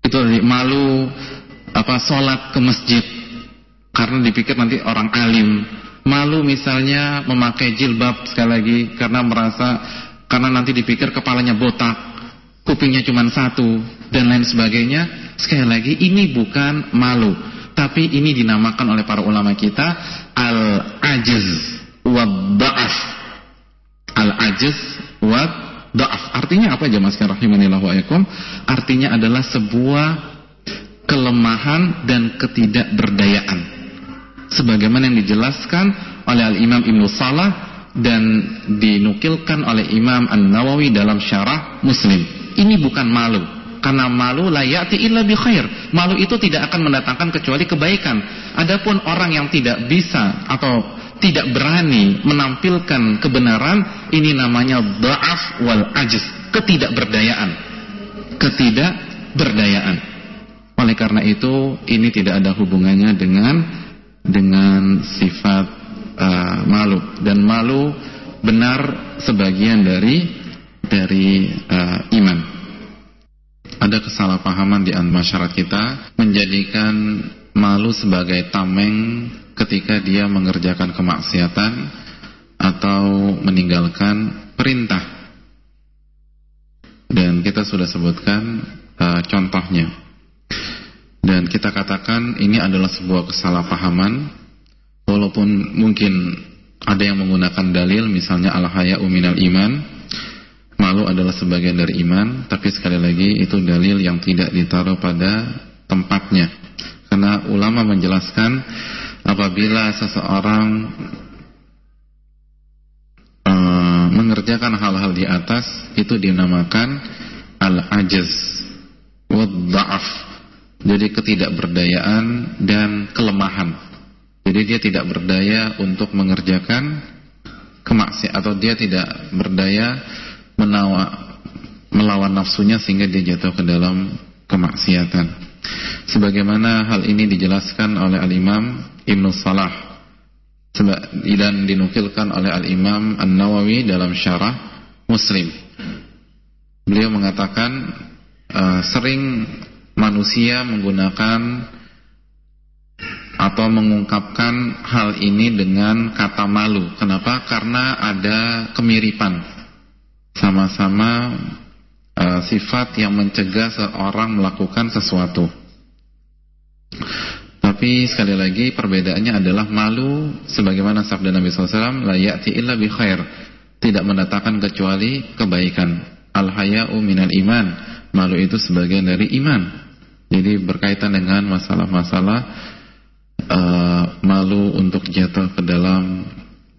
itu malu apa sholat ke masjid karena dipikir nanti orang alim. Malu misalnya memakai jilbab sekali lagi karena merasa karena nanti dipikir kepalanya botak kupingnya cuma satu dan lain sebagainya. Sekali lagi ini bukan malu tapi ini dinamakan oleh para ulama kita al-ajiz wa da'af. Al-ajiz wa da'af. Artinya apa sekalian rahimanillah wa artinya adalah sebuah kelemahan dan ketidakberdayaan. Sebagaimana yang dijelaskan oleh al-imam Ibnu Salah dan dinukilkan oleh Imam An-Nawawi dalam syarah Muslim ini bukan malu. Karena malu layati illa bi khair. Malu itu tidak akan mendatangkan kecuali kebaikan. Adapun orang yang tidak bisa atau tidak berani menampilkan kebenaran, ini namanya da'af wal ajiz, ketidakberdayaan. ketidakberdayaan. Oleh karena itu, ini tidak ada hubungannya dengan dengan sifat uh, malu dan malu benar sebagian dari dari uh, iman. Ada kesalahpahaman di antara masyarakat kita menjadikan malu sebagai tameng ketika dia mengerjakan kemaksiatan atau meninggalkan perintah. Dan kita sudah sebutkan uh, contohnya. Dan kita katakan ini adalah sebuah kesalahpahaman walaupun mungkin ada yang menggunakan dalil misalnya al-haya'u minal iman. Malu adalah sebagian dari iman, tapi sekali lagi itu dalil yang tidak ditaruh pada tempatnya. Karena ulama menjelaskan apabila seseorang uh, mengerjakan hal-hal di atas itu dinamakan al-ajaz wad-dha'af. Jadi ketidakberdayaan dan kelemahan. Jadi dia tidak berdaya untuk mengerjakan kemaksiatan atau dia tidak berdaya menawa, melawan nafsunya sehingga dia jatuh ke dalam kemaksiatan. Sebagaimana hal ini dijelaskan oleh Al-Imam Ibn Salah dan dinukilkan oleh Al-Imam An-Nawawi dalam syarah Muslim. Beliau mengatakan uh, sering manusia menggunakan atau mengungkapkan hal ini dengan kata malu. Kenapa? Karena ada kemiripan. Sama-sama uh, sifat yang mencegah seorang melakukan sesuatu. Tapi sekali lagi perbedaannya adalah malu sebagaimana sabda Nabi SAW la ya'ti illa bi khair. Tidak mendatangkan kecuali kebaikan. Al haya'u minal iman. Malu itu sebagian dari iman. Jadi berkaitan dengan masalah-masalah uh, malu untuk jatuh ke dalam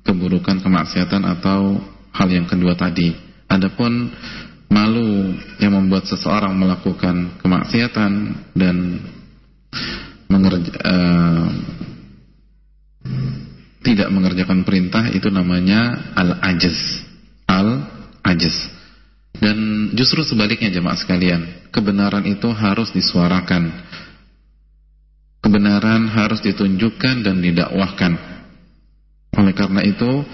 keburukan kemaksiatan atau hal yang kedua tadi adapun malu yang membuat seseorang melakukan kemaksiatan dan mengerja, uh, tidak mengerjakan perintah itu namanya al-ajaz. Al-ajaz. Dan justru sebaliknya jemaah sekalian, kebenaran itu harus disuarakan. Kebenaran harus ditunjukkan dan didakwahkan. Oleh karena itu,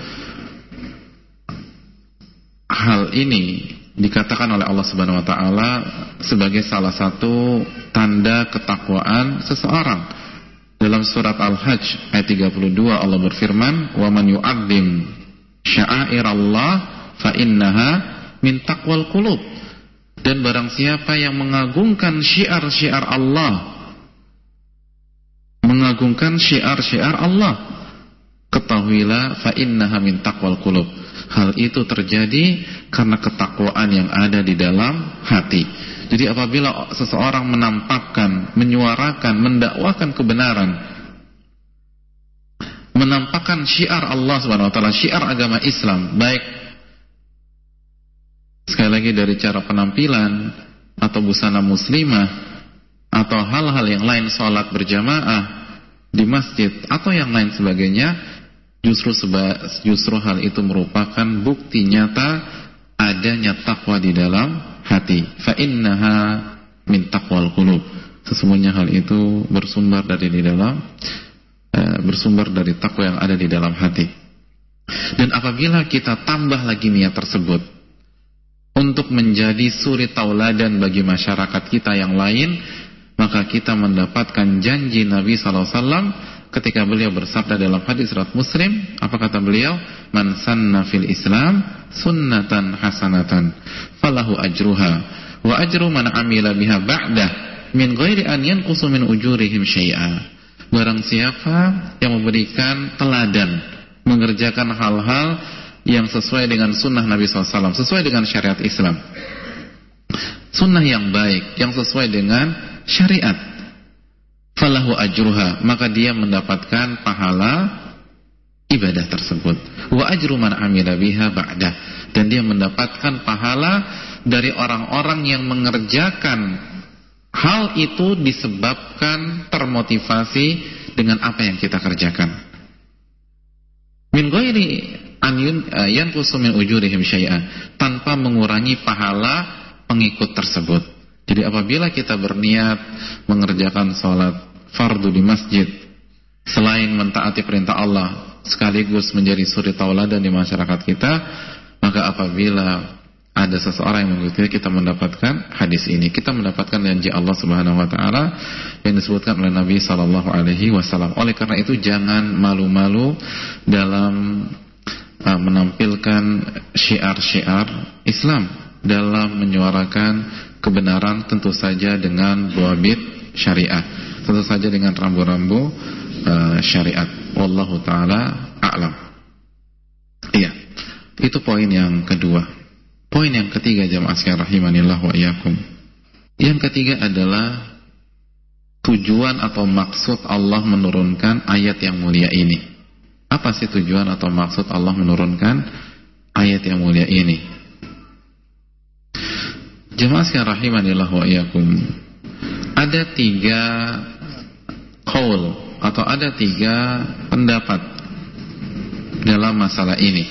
hal ini dikatakan oleh Allah Subhanahu wa taala sebagai salah satu tanda ketakwaan seseorang. Dalam surat Al-Hajj ayat 32 Allah berfirman, "Wa man yu'azzim sya'airallah fa innaha min taqwal qulub." Dan barang siapa yang mengagungkan syiar-syiar Allah, mengagungkan syiar-syiar Allah, ketahuilah fa innaha min taqwal qulub Hal itu terjadi karena ketakwaan yang ada di dalam hati. Jadi apabila seseorang menampakkan, menyuarakan, mendakwakan kebenaran, menampakkan syiar Allah Subhanahu wa taala, syiar agama Islam, baik sekali lagi dari cara penampilan atau busana muslimah atau hal-hal yang lain salat berjamaah di masjid atau yang lain sebagainya Justru seba, justru hal itu merupakan bukti nyata adanya takwa di dalam hati. Fa innaha min taqwal qulub. Sesungguhnya hal itu bersumber dari di dalam e, bersumber dari takwa yang ada di dalam hati. Dan apabila kita tambah lagi niat tersebut untuk menjadi suri tauladan bagi masyarakat kita yang lain, maka kita mendapatkan janji Nabi sallallahu alaihi wasallam ketika beliau bersabda dalam hadis surat Muslim, apa kata beliau? Man sanna fil Islam sunnatan hasanatan falahu ajruha wa ajru man amila biha ba'dah min ghairi an yanqusu min ujurihim syai'a. Barang siapa yang memberikan teladan mengerjakan hal-hal yang sesuai dengan sunnah Nabi SAW, sesuai dengan syariat Islam. Sunnah yang baik, yang sesuai dengan syariat falahu ajruha maka dia mendapatkan pahala ibadah tersebut. Wa ajru man amila biha ba'da dan dia mendapatkan pahala dari orang-orang yang mengerjakan hal itu disebabkan termotivasi dengan apa yang kita kerjakan. Min ghairi an yanqusu min ujurihim syai'a tanpa mengurangi pahala pengikut tersebut Jadi apabila kita berniat mengerjakan sholat fardu di masjid selain mentaati perintah Allah sekaligus menjadi suri tauladan di masyarakat kita, maka apabila ada seseorang yang mengikuti kita mendapatkan hadis ini. Kita mendapatkan janji Allah Subhanahu wa taala yang disebutkan oleh Nabi sallallahu alaihi wasallam. Oleh karena itu jangan malu-malu dalam uh, menampilkan syiar-syiar Islam dalam menyuarakan kebenaran tentu saja dengan bit syariat tentu saja dengan rambu-rambu uh, syariat wallahu taala a'lam iya itu poin yang kedua Poin yang ketiga jamaah sekalian rahimanillah wa iyyakum. Yang ketiga adalah tujuan atau maksud Allah menurunkan ayat yang mulia ini. Apa sih tujuan atau maksud Allah menurunkan ayat yang mulia ini? Jemaah sekalian rahimanillah wa iyyakum. Ada tiga qaul atau ada tiga pendapat dalam masalah ini.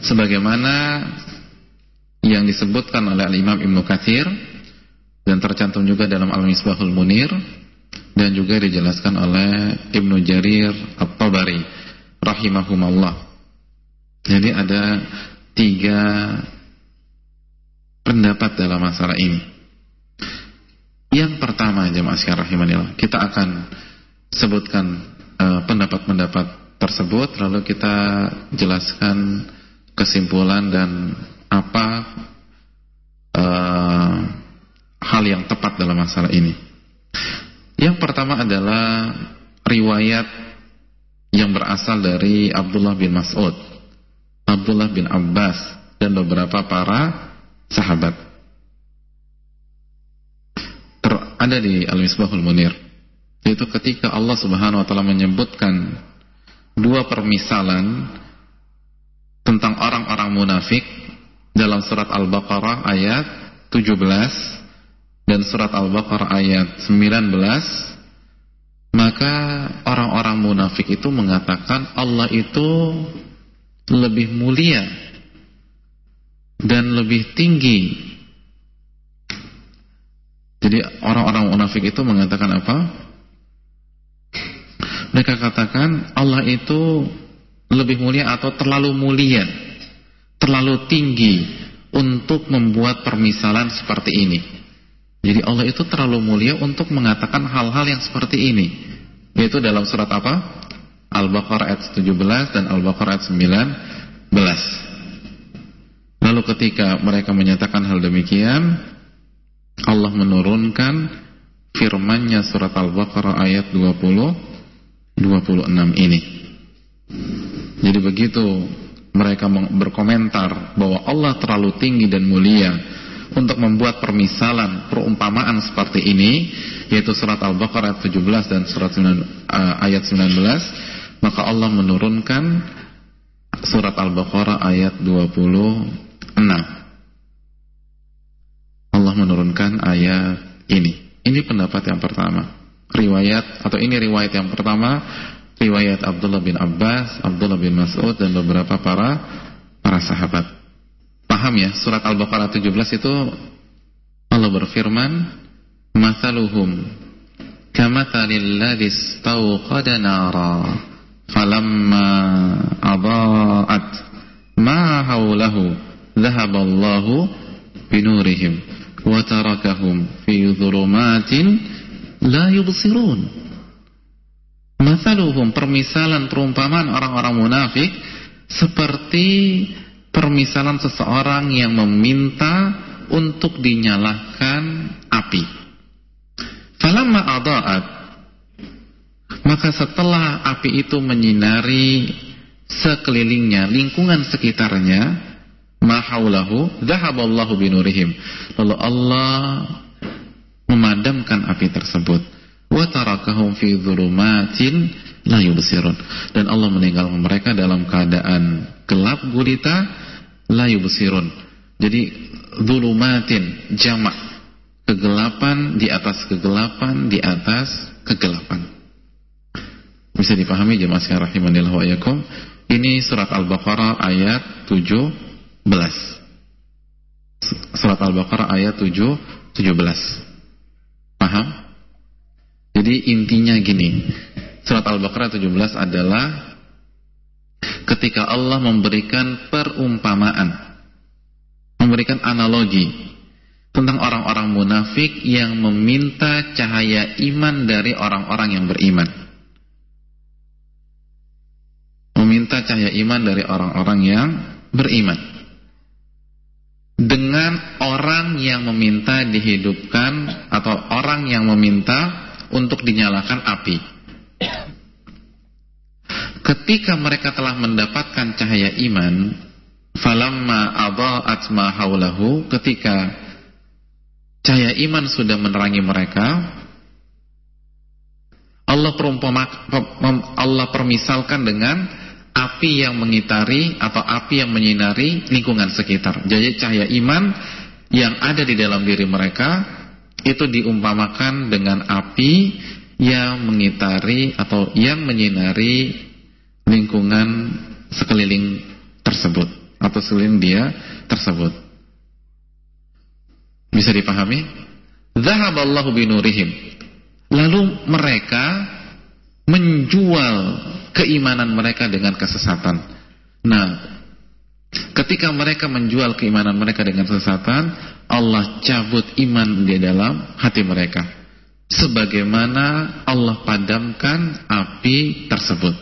Sebagaimana yang disebutkan oleh Al-Imam Ibnu Katsir dan tercantum juga dalam Al-Misbahul Munir dan juga dijelaskan oleh Ibnu Jarir At-Tabari rahimahumallah. Jadi ada tiga pendapat dalam masalah ini. Yang pertama jemaah sekalian rahimanillah, kita akan sebutkan eh, pendapat-pendapat uh, tersebut lalu kita jelaskan kesimpulan dan apa uh, hal yang tepat dalam masalah ini. Yang pertama adalah riwayat yang berasal dari Abdullah bin Mas'ud, Abdullah bin Abbas dan beberapa para sahabat. Ter ada di Al-Misbahul Munir. Yaitu ketika Allah Subhanahu wa taala menyebutkan dua permisalan tentang orang-orang munafik dalam surat Al-Baqarah ayat 17 dan surat Al-Baqarah ayat 19 maka orang-orang munafik itu mengatakan Allah itu lebih mulia dan lebih tinggi jadi orang-orang munafik itu mengatakan apa? Mereka katakan Allah itu lebih mulia atau terlalu mulia terlalu tinggi untuk membuat permisalan seperti ini. Jadi Allah itu terlalu mulia untuk mengatakan hal-hal yang seperti ini. Yaitu dalam surat apa? Al-Baqarah ayat 17 dan Al-Baqarah ayat 19. Lalu ketika mereka menyatakan hal demikian, Allah menurunkan firman-Nya surat Al-Baqarah ayat 20 26 ini. Jadi begitu mereka berkomentar bahwa Allah terlalu tinggi dan mulia untuk membuat permisalan perumpamaan seperti ini yaitu surat Al-Baqarah ayat 17 dan surat 9, uh, eh, ayat 19 maka Allah menurunkan surat Al-Baqarah ayat 26 Allah menurunkan ayat ini ini pendapat yang pertama riwayat atau ini riwayat yang pertama riwayat Abdullah bin Abbas, Abdullah bin Mas'ud dan beberapa para para sahabat. Paham ya? Surat Al-Baqarah 17 itu Allah berfirman, "Mathaluhum kamathalil ladzi istawqada nara falamma adaa'at ma hawlahu dhahaba Allahu binurihim wa tarakahum fi dhulumatin la yubsirun." Masaluhum permisalan perumpamaan orang-orang munafik seperti permisalan seseorang yang meminta untuk dinyalakan api. Falamma adaat maka setelah api itu menyinari sekelilingnya, lingkungan sekitarnya, mahaulahu dhahaballahu binurihim. Lalu Allah memadamkan api tersebut. Wa tarakahum fi dhulumatin la yubsirun. Dan Allah meninggalkan mereka dalam keadaan gelap gulita la yubsirun. Jadi dhulumatin jamak. Kegelapan di atas kegelapan di atas kegelapan. Bisa dipahami jemaah sekalian rahimanillah wa ini surat Al-Baqarah ayat 17 surat Al-Baqarah ayat 7 17 Paham? Jadi intinya gini. Surat Al-Baqarah 17 adalah ketika Allah memberikan perumpamaan, memberikan analogi tentang orang-orang munafik yang meminta cahaya iman dari orang-orang yang beriman. Meminta cahaya iman dari orang-orang yang beriman. Dengan orang yang meminta dihidupkan atau orang yang meminta untuk dinyalakan api. Ketika mereka telah mendapatkan cahaya iman, falamma adha'at ma haulahu, ketika cahaya iman sudah menerangi mereka, Allah Allah permisalkan dengan api yang mengitari atau api yang menyinari lingkungan sekitar. Jadi cahaya iman yang ada di dalam diri mereka itu diumpamakan dengan api yang mengitari atau yang menyinari lingkungan sekeliling tersebut atau sekeliling dia tersebut. Bisa dipahami? Zahaballahu binurihim. Lalu mereka menjual keimanan mereka dengan kesesatan. Nah, ketika mereka menjual keimanan mereka dengan kesesatan, Allah cabut iman di dalam hati mereka. Sebagaimana Allah padamkan api tersebut.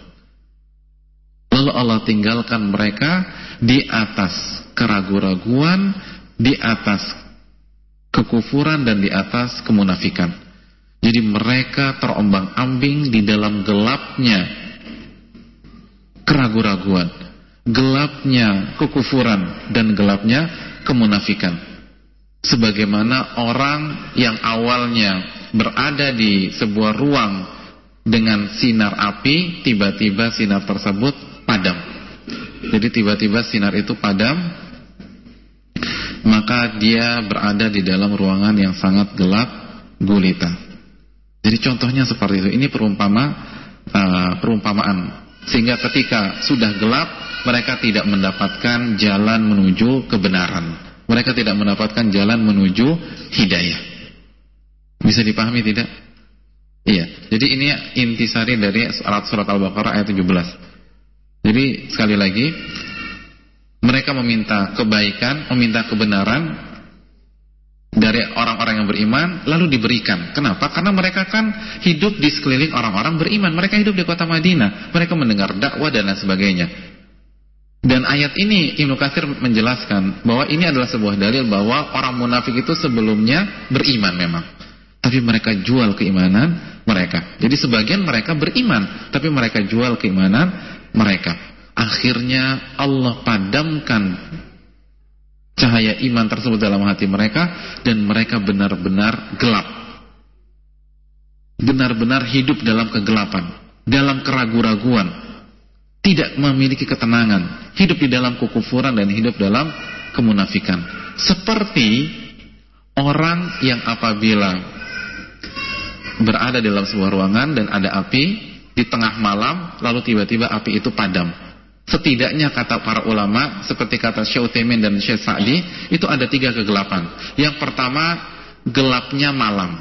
Lalu Allah tinggalkan mereka di atas keraguan-raguan, di atas kekufuran dan di atas kemunafikan. Jadi mereka terombang-ambing di dalam gelapnya keraguan-raguan, gelapnya kekufuran dan gelapnya kemunafikan. Sebagaimana orang yang awalnya berada di sebuah ruang dengan sinar api, tiba-tiba sinar tersebut padam. Jadi tiba-tiba sinar itu padam, maka dia berada di dalam ruangan yang sangat gelap gulita. Jadi contohnya seperti itu. Ini perumpama uh, perumpamaan. Sehingga ketika sudah gelap, mereka tidak mendapatkan jalan menuju kebenaran. Mereka tidak mendapatkan jalan menuju hidayah. Bisa dipahami tidak? Iya. Jadi ini intisari dari surat surat Al-Baqarah ayat 17. Jadi sekali lagi mereka meminta kebaikan, meminta kebenaran dari orang-orang yang beriman lalu diberikan. Kenapa? Karena mereka kan hidup di sekeliling orang-orang beriman. Mereka hidup di kota Madinah. Mereka mendengar dakwah dan lain sebagainya. Dan ayat ini Ibnu Katsir menjelaskan bahwa ini adalah sebuah dalil bahwa orang munafik itu sebelumnya beriman memang. Tapi mereka jual keimanan mereka. Jadi sebagian mereka beriman, tapi mereka jual keimanan mereka. Akhirnya Allah padamkan cahaya iman tersebut dalam hati mereka dan mereka benar-benar gelap. Benar-benar hidup dalam kegelapan, dalam keraguan-raguan, tidak memiliki ketenangan, hidup di dalam kekufuran dan hidup dalam kemunafikan. Seperti orang yang apabila berada dalam sebuah ruangan dan ada api, di tengah malam lalu tiba-tiba api itu padam. Setidaknya kata para ulama seperti kata Syekh Utsaimin dan Syekh Sa'di itu ada tiga kegelapan. Yang pertama gelapnya malam.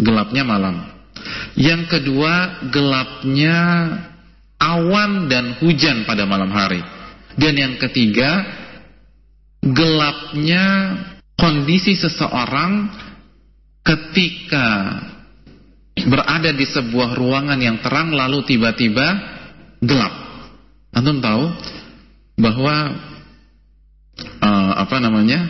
Gelapnya malam. Yang kedua gelapnya awan dan hujan pada malam hari. Dan yang ketiga gelapnya kondisi seseorang ketika berada di sebuah ruangan yang terang lalu tiba-tiba gelap. Antum tahu bahwa uh, apa namanya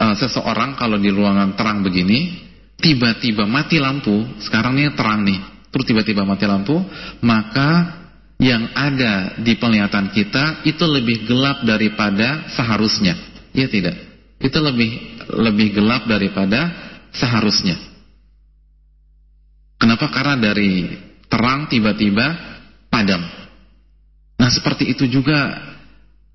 uh, seseorang kalau di ruangan terang begini tiba-tiba mati lampu, sekarang ini terang nih, terus tiba-tiba mati lampu, maka yang ada di penglihatan kita itu lebih gelap daripada seharusnya. Iya tidak? Itu lebih lebih gelap daripada seharusnya. Kenapa? Karena dari terang tiba-tiba padam. Nah seperti itu juga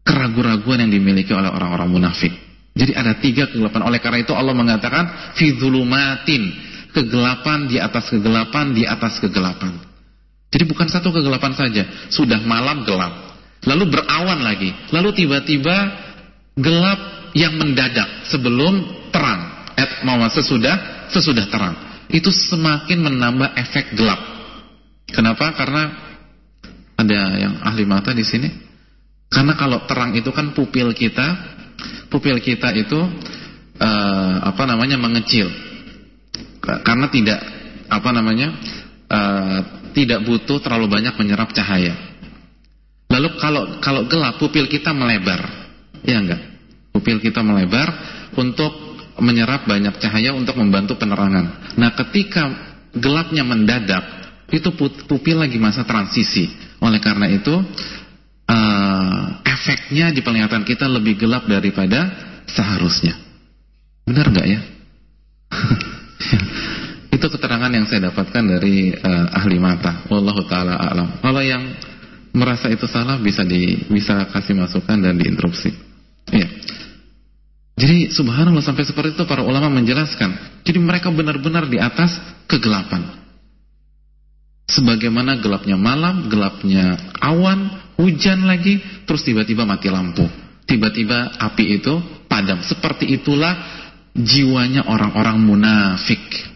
keraguan-raguan yang dimiliki oleh orang-orang munafik. Jadi ada tiga kegelapan. Oleh karena itu Allah mengatakan fidhulumatin. Kegelapan di atas kegelapan di atas kegelapan. Jadi bukan satu kegelapan saja. Sudah malam gelap. Lalu berawan lagi. Lalu tiba-tiba gelap yang mendadak sebelum terang. eh, mau sesudah sesudah terang itu semakin menambah efek gelap. Kenapa? Karena ada yang ahli mata di sini. Karena kalau terang itu kan pupil kita, pupil kita itu uh, apa namanya mengecil. Karena tidak apa namanya uh, tidak butuh terlalu banyak menyerap cahaya. Lalu kalau kalau gelap pupil kita melebar, ya enggak? Pupil kita melebar untuk menyerap banyak cahaya untuk membantu penerangan. Nah, ketika gelapnya mendadak, itu pupil lagi masa transisi. Oleh karena itu, uh, efeknya di penglihatan kita lebih gelap daripada seharusnya. Benar nggak ya? *laughs* itu keterangan yang saya dapatkan dari uh, ahli mata. Wallahu taala alam. Kalau yang merasa itu salah bisa di bisa kasih masukan dan diinterupsi. Iya. Jadi subhanallah sampai seperti itu para ulama menjelaskan. Jadi mereka benar-benar di atas kegelapan. Sebagaimana gelapnya malam, gelapnya awan, hujan lagi, terus tiba-tiba mati lampu. Tiba-tiba api itu padam. Seperti itulah jiwanya orang-orang munafik.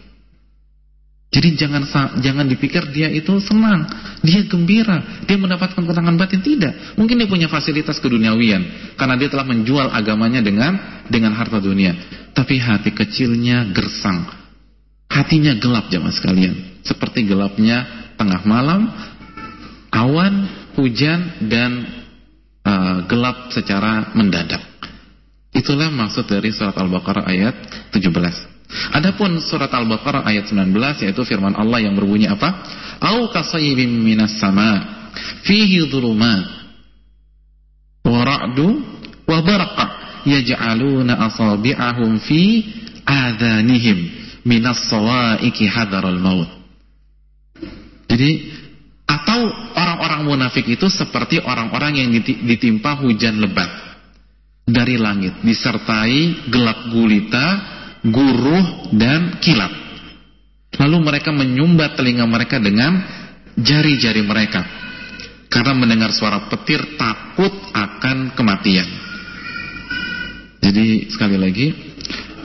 Jadi jangan jangan dipikir dia itu senang, dia gembira, dia mendapatkan ketenangan batin tidak. Mungkin dia punya fasilitas keduniawian karena dia telah menjual agamanya dengan dengan harta dunia. Tapi hati kecilnya gersang. Hatinya gelap jemaah sekalian, seperti gelapnya tengah malam, awan, hujan dan uh, gelap secara mendadak. Itulah maksud dari surat Al-Baqarah ayat 17. Adapun surat Al-Baqarah ayat 19 yaitu firman Allah yang berbunyi apa? Au kasayyibin minas sama fihi dhulumat wa ra'du wa barqa yaj'aluna asabi'ahum fi adhanihim minas sawaiki hadaral maut. Jadi atau orang-orang munafik itu seperti orang-orang yang ditimpa hujan lebat dari langit disertai gelap gulita guruh dan kilat. Lalu mereka menyumbat telinga mereka dengan jari-jari mereka. Karena mendengar suara petir takut akan kematian. Jadi sekali lagi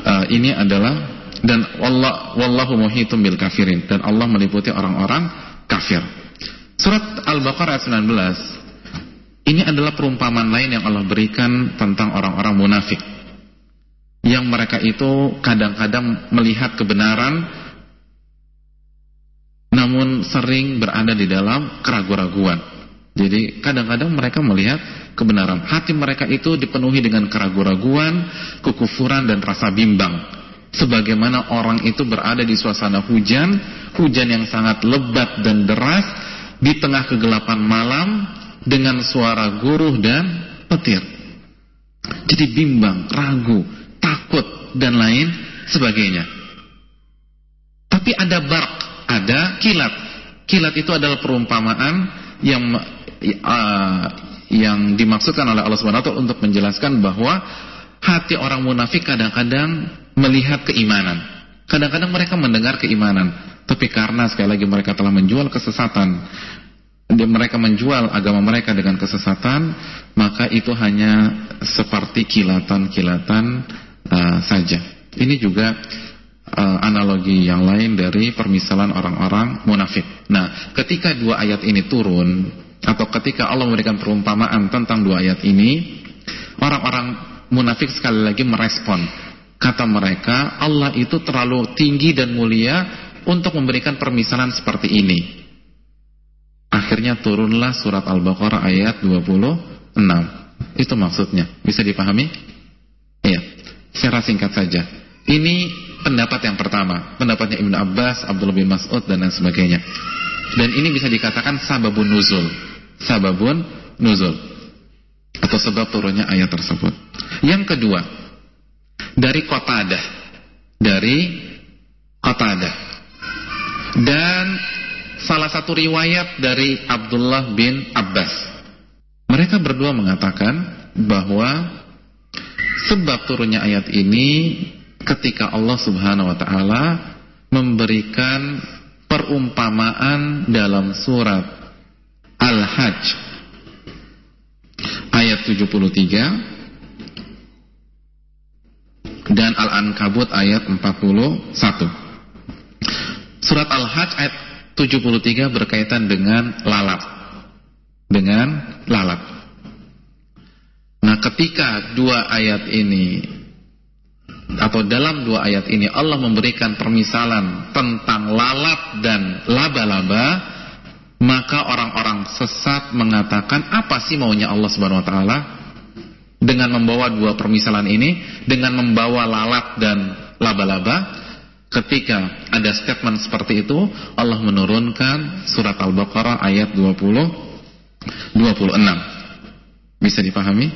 uh, ini adalah dan Allah wallahu muhitum bil kafirin dan Allah meliputi orang-orang kafir. Surat Al-Baqarah 19 ini adalah perumpamaan lain yang Allah berikan tentang orang-orang munafik yang mereka itu kadang-kadang melihat kebenaran namun sering berada di dalam keraguan-raguan. Jadi kadang-kadang mereka melihat kebenaran. Hati mereka itu dipenuhi dengan keraguan-raguan, kekufuran dan rasa bimbang. Sebagaimana orang itu berada di suasana hujan, hujan yang sangat lebat dan deras di tengah kegelapan malam dengan suara guruh dan petir. Jadi bimbang, ragu, takut dan lain sebagainya. Tapi ada bark, ada kilat. Kilat itu adalah perumpamaan yang uh, yang dimaksudkan oleh Allah Subhanahu wa taala untuk menjelaskan bahwa hati orang munafik kadang-kadang melihat keimanan. Kadang-kadang mereka mendengar keimanan, tapi karena sekali lagi mereka telah menjual kesesatan, mereka menjual agama mereka dengan kesesatan, maka itu hanya seperti kilatan-kilatan uh, saja. Ini juga uh, analogi yang lain dari permisalan orang-orang munafik. Nah, ketika dua ayat ini turun atau ketika Allah memberikan perumpamaan tentang dua ayat ini, orang-orang munafik sekali lagi merespon. Kata mereka, Allah itu terlalu tinggi dan mulia untuk memberikan permisalan seperti ini. Akhirnya turunlah surat Al-Baqarah ayat 26. Itu maksudnya. Bisa dipahami? Iya. Secara singkat saja. Ini pendapat yang pertama, pendapatnya Ibnu Abbas, Abdullah bin Mas'ud dan lain sebagainya. Dan ini bisa dikatakan sababun nuzul. Sababun nuzul. Atau sebab turunnya ayat tersebut. Yang kedua, dari kota ada, Dari kota ada. Dan salah satu riwayat dari Abdullah bin Abbas. Mereka berdua mengatakan bahwa Sebab turunnya ayat ini ketika Allah Subhanahu wa taala memberikan perumpamaan dalam surat Al-Hajj ayat 73 dan Al-Ankabut ayat 41. Surat Al-Hajj ayat 73 berkaitan dengan lalat. Dengan lalat. Nah, ketika dua ayat ini atau dalam dua ayat ini Allah memberikan permisalan tentang lalat dan laba-laba, maka orang-orang sesat mengatakan apa sih maunya Allah Subhanahu wa taala dengan membawa dua permisalan ini, dengan membawa lalat dan laba-laba. Ketika ada statement seperti itu, Allah menurunkan surat Al-Baqarah ayat 20 26. Bisa dipahami?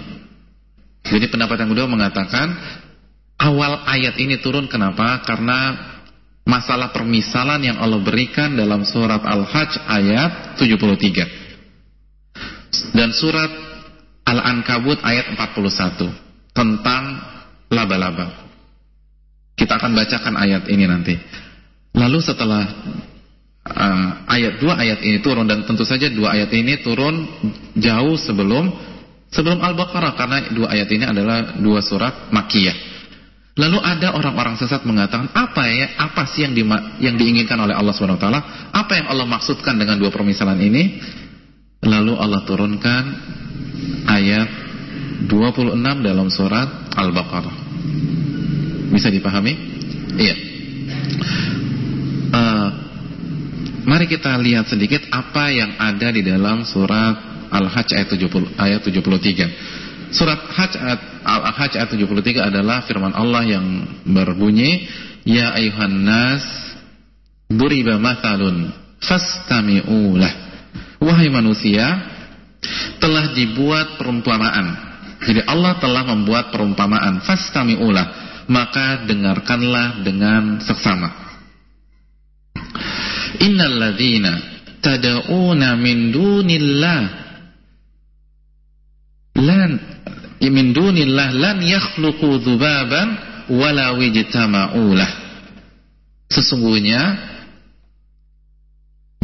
Jadi pendapat yang kedua mengatakan awal ayat ini turun kenapa? Karena masalah permisalan yang Allah berikan dalam surat Al-Hajj ayat 73. Dan surat Al-Ankabut ayat 41 tentang laba-laba. Kita akan bacakan ayat ini nanti. Lalu setelah uh, ayat dua ayat ini turun dan tentu saja dua ayat ini turun jauh sebelum sebelum Al-Baqarah karena dua ayat ini adalah dua surat Makkiyah. Lalu ada orang-orang sesat mengatakan apa ya apa sih yang di, yang diinginkan oleh Allah Subhanahu wa taala? Apa yang Allah maksudkan dengan dua permisalan ini? Lalu Allah turunkan ayat 26 dalam surat Al-Baqarah. Bisa dipahami? Iya. Uh, mari kita lihat sedikit apa yang ada di dalam surat Al-Hajj ayat 70 ayat 73. Surat Hajj ayat Al-Hajj ayat 73 adalah firman Allah yang berbunyi, "Ya ayuhan nas, duriba mathalun fastami'u lah." Wahai manusia, telah dibuat perumpamaan. Jadi Allah telah membuat perumpamaan. Fastami'ulah, maka dengarkanlah dengan seksama. Innal ladzina tad'una min dunillah lan min dunillah lan yakhluqu dzubaban wala wijtama'ulah. Sesungguhnya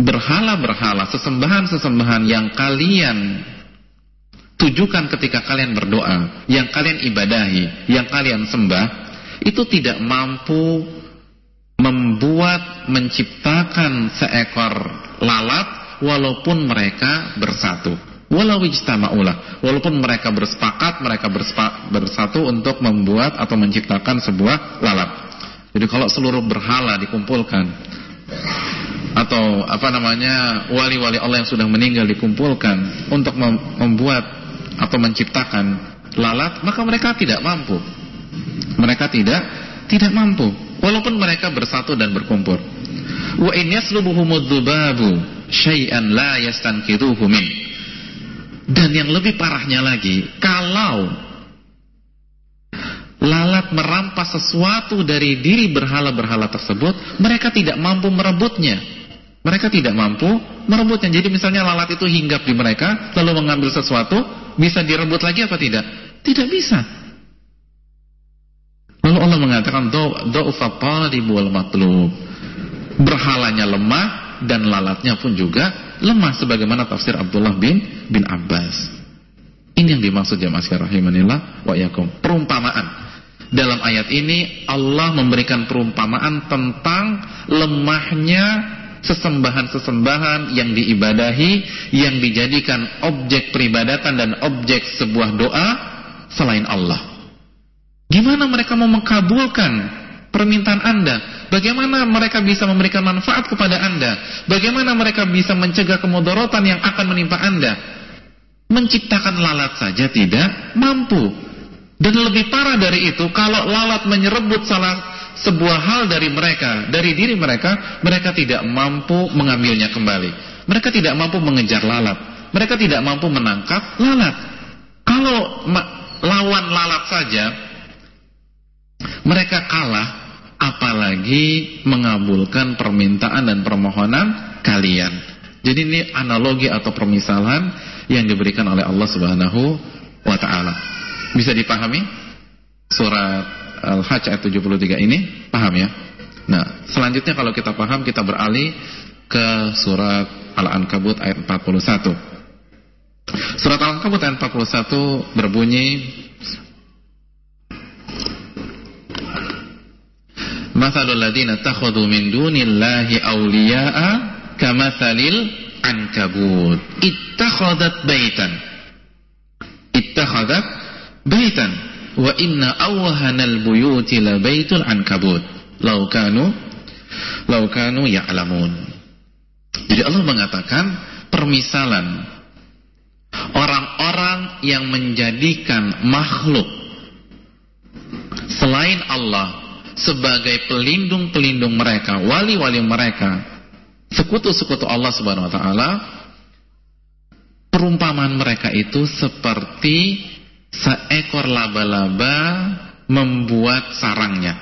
berhala-berhala, sesembahan-sesembahan yang kalian tujukan ketika kalian berdoa, yang kalian ibadahi, yang kalian sembah, itu tidak mampu membuat, menciptakan seekor lalat walaupun mereka bersatu. Walau ijtama'ulah, walaupun mereka bersepakat, mereka bersatu untuk membuat atau menciptakan sebuah lalat. Jadi kalau seluruh berhala dikumpulkan atau apa namanya wali-wali Allah yang sudah meninggal dikumpulkan untuk membuat atau menciptakan lalat maka mereka tidak mampu. Mereka tidak tidak mampu. Walaupun mereka bersatu dan berkumpul. Wa in yaslubuhumudz syai'an la yastanqidhuhu min. Dan yang lebih parahnya lagi kalau lalat merampas sesuatu dari diri berhala-berhala tersebut mereka tidak mampu merebutnya mereka tidak mampu merebutnya. Jadi misalnya lalat itu hinggap di mereka, lalu mengambil sesuatu, bisa direbut lagi apa tidak? Tidak bisa. Lalu Allah mengatakan. Berhalanya lemah dan lalatnya pun juga lemah sebagaimana tafsir Abdullah bin bin Abbas. Ini yang dimaksud jemaah sekalian rahimanillah wa yakum. Perumpamaan. Dalam ayat ini Allah memberikan perumpamaan tentang lemahnya sesembahan-sesembahan yang diibadahi yang dijadikan objek peribadatan dan objek sebuah doa selain Allah. Gimana mereka mau mengkabulkan permintaan Anda? Bagaimana mereka bisa memberikan manfaat kepada Anda? Bagaimana mereka bisa mencegah kemudaratan yang akan menimpa Anda? Menciptakan lalat saja tidak mampu. Dan lebih parah dari itu, kalau lalat menyerebut salah sebuah hal dari mereka, dari diri mereka, mereka tidak mampu mengambilnya kembali. Mereka tidak mampu mengejar lalat. Mereka tidak mampu menangkap lalat. Kalau lawan lalat saja mereka kalah, apalagi mengabulkan permintaan dan permohonan kalian. Jadi ini analogi atau permisalan yang diberikan oleh Allah Subhanahu wa taala. Bisa dipahami? Surat Al-Hajj ayat 73 ini paham ya? Nah, selanjutnya kalau kita paham kita beralih ke surat Al-Ankabut ayat 41. Surat Al-Ankabut ayat 41 berbunyi Mathalul ladina takhadhu min dunillahi awliya'a kamathalil ankabut. Ittakhadat baitan. Ittakhadat baitan. Wa inna awhanal buyuti la baitul ankabut. Lau kanu lau kanu ya'lamun. Jadi Allah mengatakan permisalan orang-orang yang menjadikan makhluk selain Allah sebagai pelindung-pelindung mereka, wali-wali mereka, sekutu-sekutu Allah Subhanahu wa taala, perumpamaan mereka itu seperti seekor laba-laba membuat sarangnya.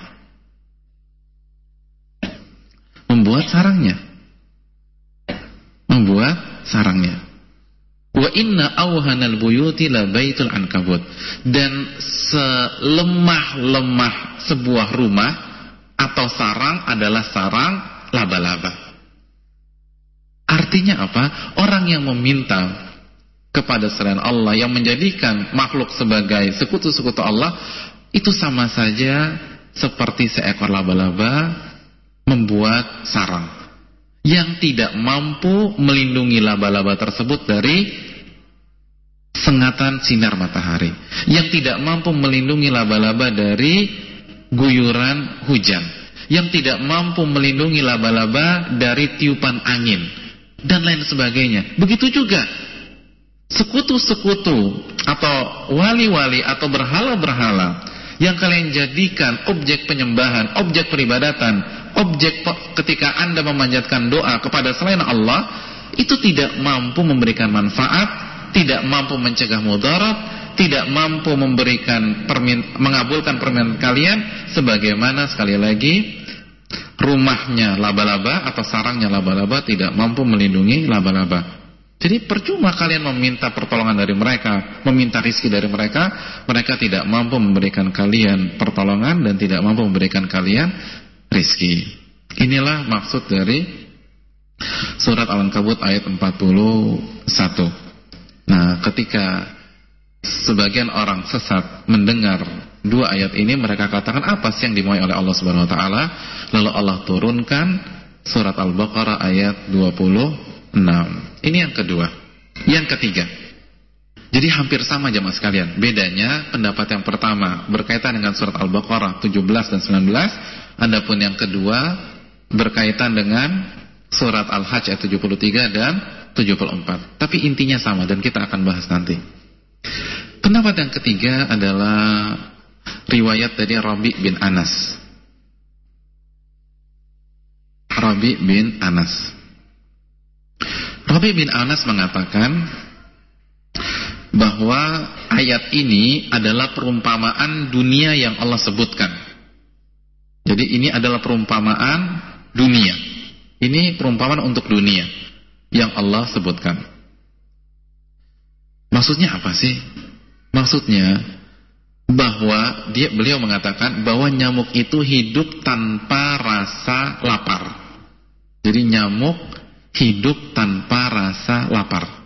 Membuat sarangnya. Membuat sarangnya. Wa inna awhanal buyuti la baitul ankabut. Dan selemah-lemah sebuah rumah atau sarang adalah sarang laba-laba. Artinya apa? Orang yang meminta kepada selain Allah yang menjadikan makhluk sebagai sekutu-sekutu Allah itu sama saja seperti seekor laba-laba membuat sarang yang tidak mampu melindungi laba-laba tersebut dari sengatan sinar matahari, yang tidak mampu melindungi laba-laba dari guyuran hujan, yang tidak mampu melindungi laba-laba dari tiupan angin, dan lain sebagainya. Begitu juga sekutu-sekutu atau wali-wali atau berhala-berhala yang kalian jadikan objek penyembahan, objek peribadatan, objek ketika Anda memanjatkan doa kepada selain Allah, itu tidak mampu memberikan manfaat, tidak mampu mencegah mudarat, tidak mampu memberikan permin, mengabulkan permintaan kalian sebagaimana sekali lagi rumahnya laba-laba atau sarangnya laba-laba tidak mampu melindungi laba-laba. Jadi percuma kalian meminta pertolongan dari mereka, meminta rizki dari mereka, mereka tidak mampu memberikan kalian pertolongan dan tidak mampu memberikan kalian rizki. Inilah maksud dari surat Al-Ankabut ayat 41. Nah, ketika sebagian orang sesat mendengar dua ayat ini, mereka katakan apa sih yang dimauai oleh Allah Subhanahu wa taala? Lalu Allah turunkan surat Al-Baqarah ayat 20 6. Ini yang kedua. Yang ketiga. Jadi hampir sama jamaah sekalian. Bedanya pendapat yang pertama berkaitan dengan surat Al-Baqarah 17 dan 19. Adapun yang kedua berkaitan dengan surat Al-Hajj ayat 73 dan 74. Tapi intinya sama dan kita akan bahas nanti. Pendapat yang ketiga adalah riwayat dari Rabi bin Anas. Rabi bin Anas. Rabi bin Anas mengatakan bahwa ayat ini adalah perumpamaan dunia yang Allah sebutkan. Jadi ini adalah perumpamaan dunia. Ini perumpamaan untuk dunia yang Allah sebutkan. Maksudnya apa sih? Maksudnya bahwa dia beliau mengatakan bahwa nyamuk itu hidup tanpa rasa lapar. Jadi nyamuk hidup tanpa rasa lapar.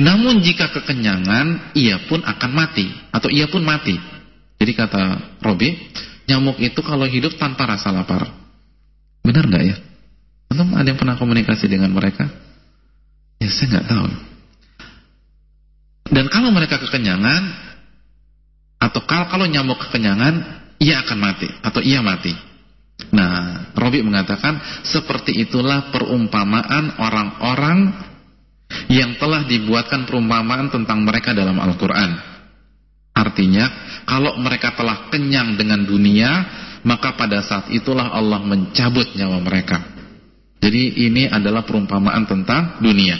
Namun jika kekenyangan, ia pun akan mati atau ia pun mati. Jadi kata Robi, nyamuk itu kalau hidup tanpa rasa lapar. Benar nggak ya? Atau ada yang pernah komunikasi dengan mereka? Ya saya nggak tahu. Dan kalau mereka kekenyangan atau kalau kalau nyamuk kekenyangan, ia akan mati atau ia mati. Nah, Robi mengatakan seperti itulah perumpamaan orang-orang yang telah dibuatkan perumpamaan tentang mereka dalam Al-Quran. Artinya, kalau mereka telah kenyang dengan dunia, maka pada saat itulah Allah mencabut nyawa mereka. Jadi ini adalah perumpamaan tentang dunia.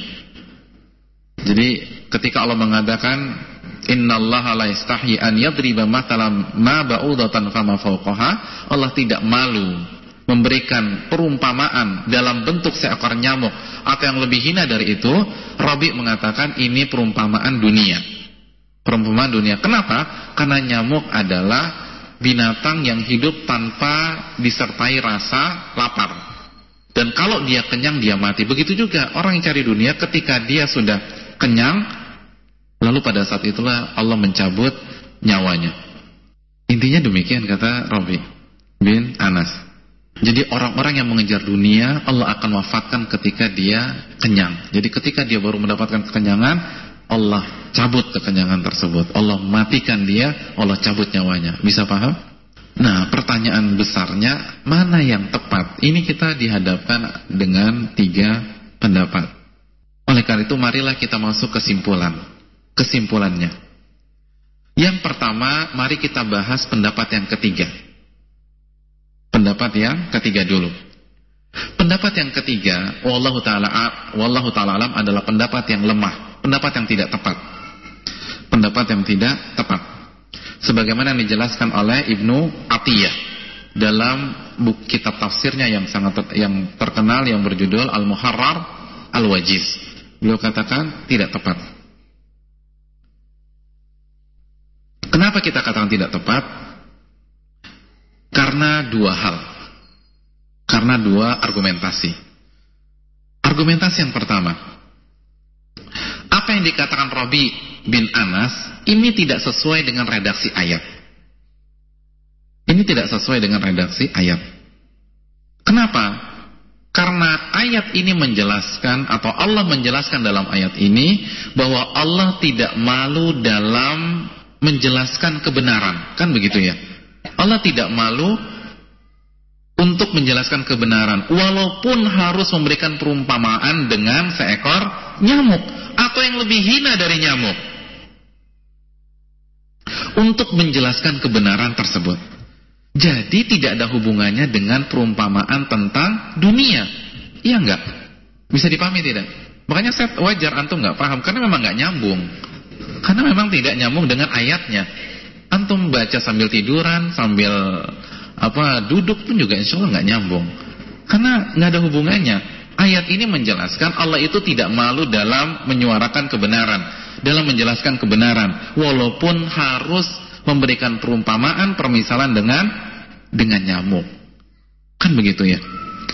Jadi ketika Allah mengatakan Innallaha la yastahi an yadriba ma ba'udatan fama fawqaha. Allah tidak malu memberikan perumpamaan dalam bentuk seekor nyamuk atau yang lebih hina dari itu. Rabi mengatakan ini perumpamaan dunia. Perumpamaan dunia. Kenapa? Karena nyamuk adalah binatang yang hidup tanpa disertai rasa lapar. Dan kalau dia kenyang dia mati. Begitu juga orang yang cari dunia ketika dia sudah kenyang Lalu pada saat itulah Allah mencabut nyawanya. Intinya demikian kata Robi. bin Anas. Jadi orang-orang yang mengejar dunia Allah akan wafatkan ketika dia kenyang. Jadi ketika dia baru mendapatkan kekenyangan, Allah cabut kekenyangan tersebut. Allah matikan dia, Allah cabut nyawanya. Bisa paham? Nah, pertanyaan besarnya mana yang tepat? Ini kita dihadapkan dengan tiga pendapat. Oleh karena itu marilah kita masuk kesimpulan. Kesimpulannya. Yang pertama, mari kita bahas pendapat yang ketiga. Pendapat yang ketiga dulu. Pendapat yang ketiga, wallahu taala wallahu taala alam adalah pendapat yang lemah, pendapat yang tidak tepat. Pendapat yang tidak tepat. Sebagaimana yang dijelaskan oleh Ibnu Atiyah dalam buku kitab tafsirnya yang sangat yang terkenal yang berjudul Al-Muharrar Al-Wajiz. Beliau katakan tidak tepat. Kenapa kita katakan tidak tepat? Karena dua hal. Karena dua argumentasi. Argumentasi yang pertama. Apa yang dikatakan Robi bin Anas ini tidak sesuai dengan redaksi ayat. Ini tidak sesuai dengan redaksi ayat. Kenapa? Karena ayat ini menjelaskan atau Allah menjelaskan dalam ayat ini bahwa Allah tidak malu dalam menjelaskan kebenaran. Kan begitu ya? Allah tidak malu untuk menjelaskan kebenaran walaupun harus memberikan perumpamaan dengan seekor nyamuk atau yang lebih hina dari nyamuk untuk menjelaskan kebenaran tersebut jadi tidak ada hubungannya dengan perumpamaan tentang dunia iya enggak? bisa dipahami tidak? makanya saya wajar antum enggak paham karena memang enggak nyambung karena memang tidak nyambung dengan ayatnya Antum baca sambil tiduran, sambil apa duduk pun juga insya Allah nggak nyambung. Karena nggak ada hubungannya. Ayat ini menjelaskan Allah itu tidak malu dalam menyuarakan kebenaran, dalam menjelaskan kebenaran, walaupun harus memberikan perumpamaan, permisalan dengan dengan nyamuk. Kan begitu ya?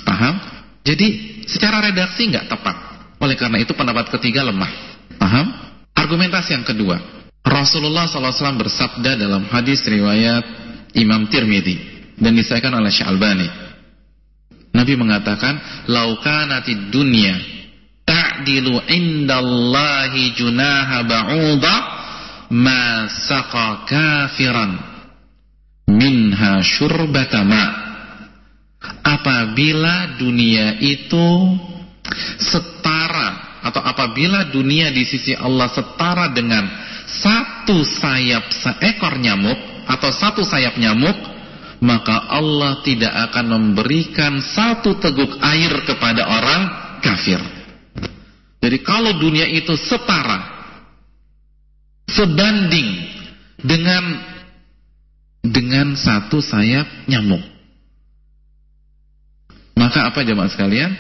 Paham? Jadi secara redaksi nggak tepat. Oleh karena itu pendapat ketiga lemah. Paham? Argumentasi yang kedua. Rasulullah SAW bersabda dalam hadis riwayat Imam Tirmidzi dan disahkan oleh Syalbani. Nabi mengatakan, "Laukanatid dunya ta'dilu indallahi junaha ba'udha ma saqa kafiran minha syurbata ma." Apabila dunia itu setara atau apabila dunia di sisi Allah setara dengan satu sayap seekor nyamuk atau satu sayap nyamuk maka Allah tidak akan memberikan satu teguk air kepada orang kafir. Jadi kalau dunia itu setara sebanding dengan dengan satu sayap nyamuk. Maka apa jemaah sekalian?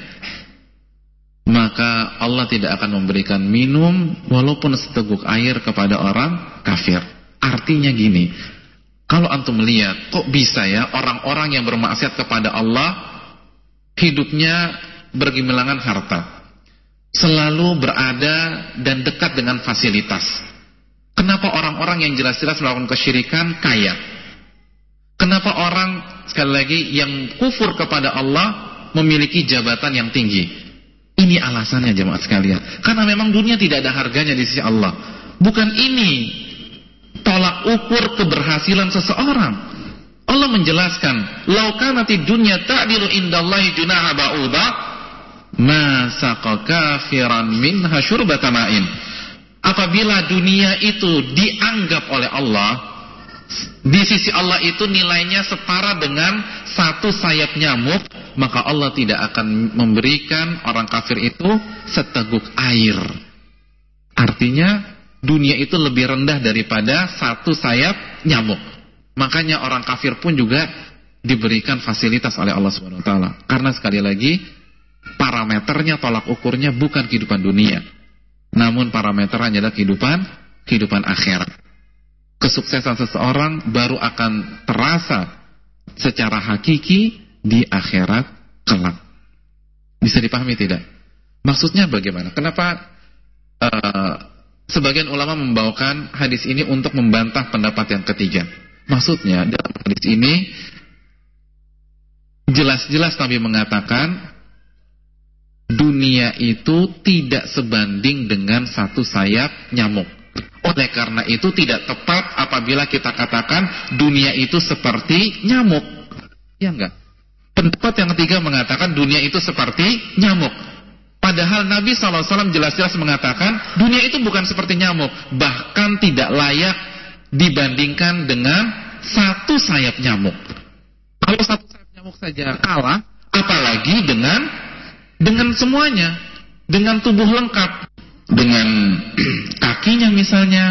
Maka Allah tidak akan memberikan minum walaupun seteguk air kepada orang kafir. Artinya gini, kalau antum melihat kok bisa ya orang-orang yang bermaksiat kepada Allah hidupnya bergemilangan harta. Selalu berada dan dekat dengan fasilitas. Kenapa orang-orang yang jelas-jelas melakukan kesyirikan kaya? Kenapa orang sekali lagi yang kufur kepada Allah memiliki jabatan yang tinggi? Ini alasannya jemaat sekalian. Karena memang dunia tidak ada harganya di sisi Allah. Bukan ini tolak ukur keberhasilan seseorang. Allah menjelaskan, "Lau kanati dunya ta'dilu indallahi junaha ba'udha, ma saqa kafiran minha syurbata ma'in." Apabila dunia itu dianggap oleh Allah di sisi Allah itu nilainya setara dengan satu sayap nyamuk maka Allah tidak akan memberikan orang kafir itu seteguk air. Artinya dunia itu lebih rendah daripada satu sayap nyamuk. Makanya orang kafir pun juga diberikan fasilitas oleh Allah Subhanahu wa taala. Karena sekali lagi parameternya tolak ukurnya bukan kehidupan dunia. Namun parameternya adalah kehidupan kehidupan akhirat. Kesuksesan seseorang baru akan terasa secara hakiki di akhirat kelak. Bisa dipahami tidak? Maksudnya bagaimana? Kenapa uh, sebagian ulama membawakan hadis ini untuk membantah pendapat yang ketiga? Maksudnya dalam hadis ini jelas-jelas Nabi mengatakan dunia itu tidak sebanding dengan satu sayap nyamuk. Oleh karena itu tidak tepat apabila kita katakan dunia itu seperti nyamuk. Ya enggak? Pendapat yang ketiga mengatakan dunia itu seperti nyamuk. Padahal Nabi SAW jelas-jelas mengatakan dunia itu bukan seperti nyamuk. Bahkan tidak layak dibandingkan dengan satu sayap nyamuk. Kalau satu sayap nyamuk saja kalah, apalagi dengan dengan semuanya, dengan tubuh lengkap dengan kakinya misalnya,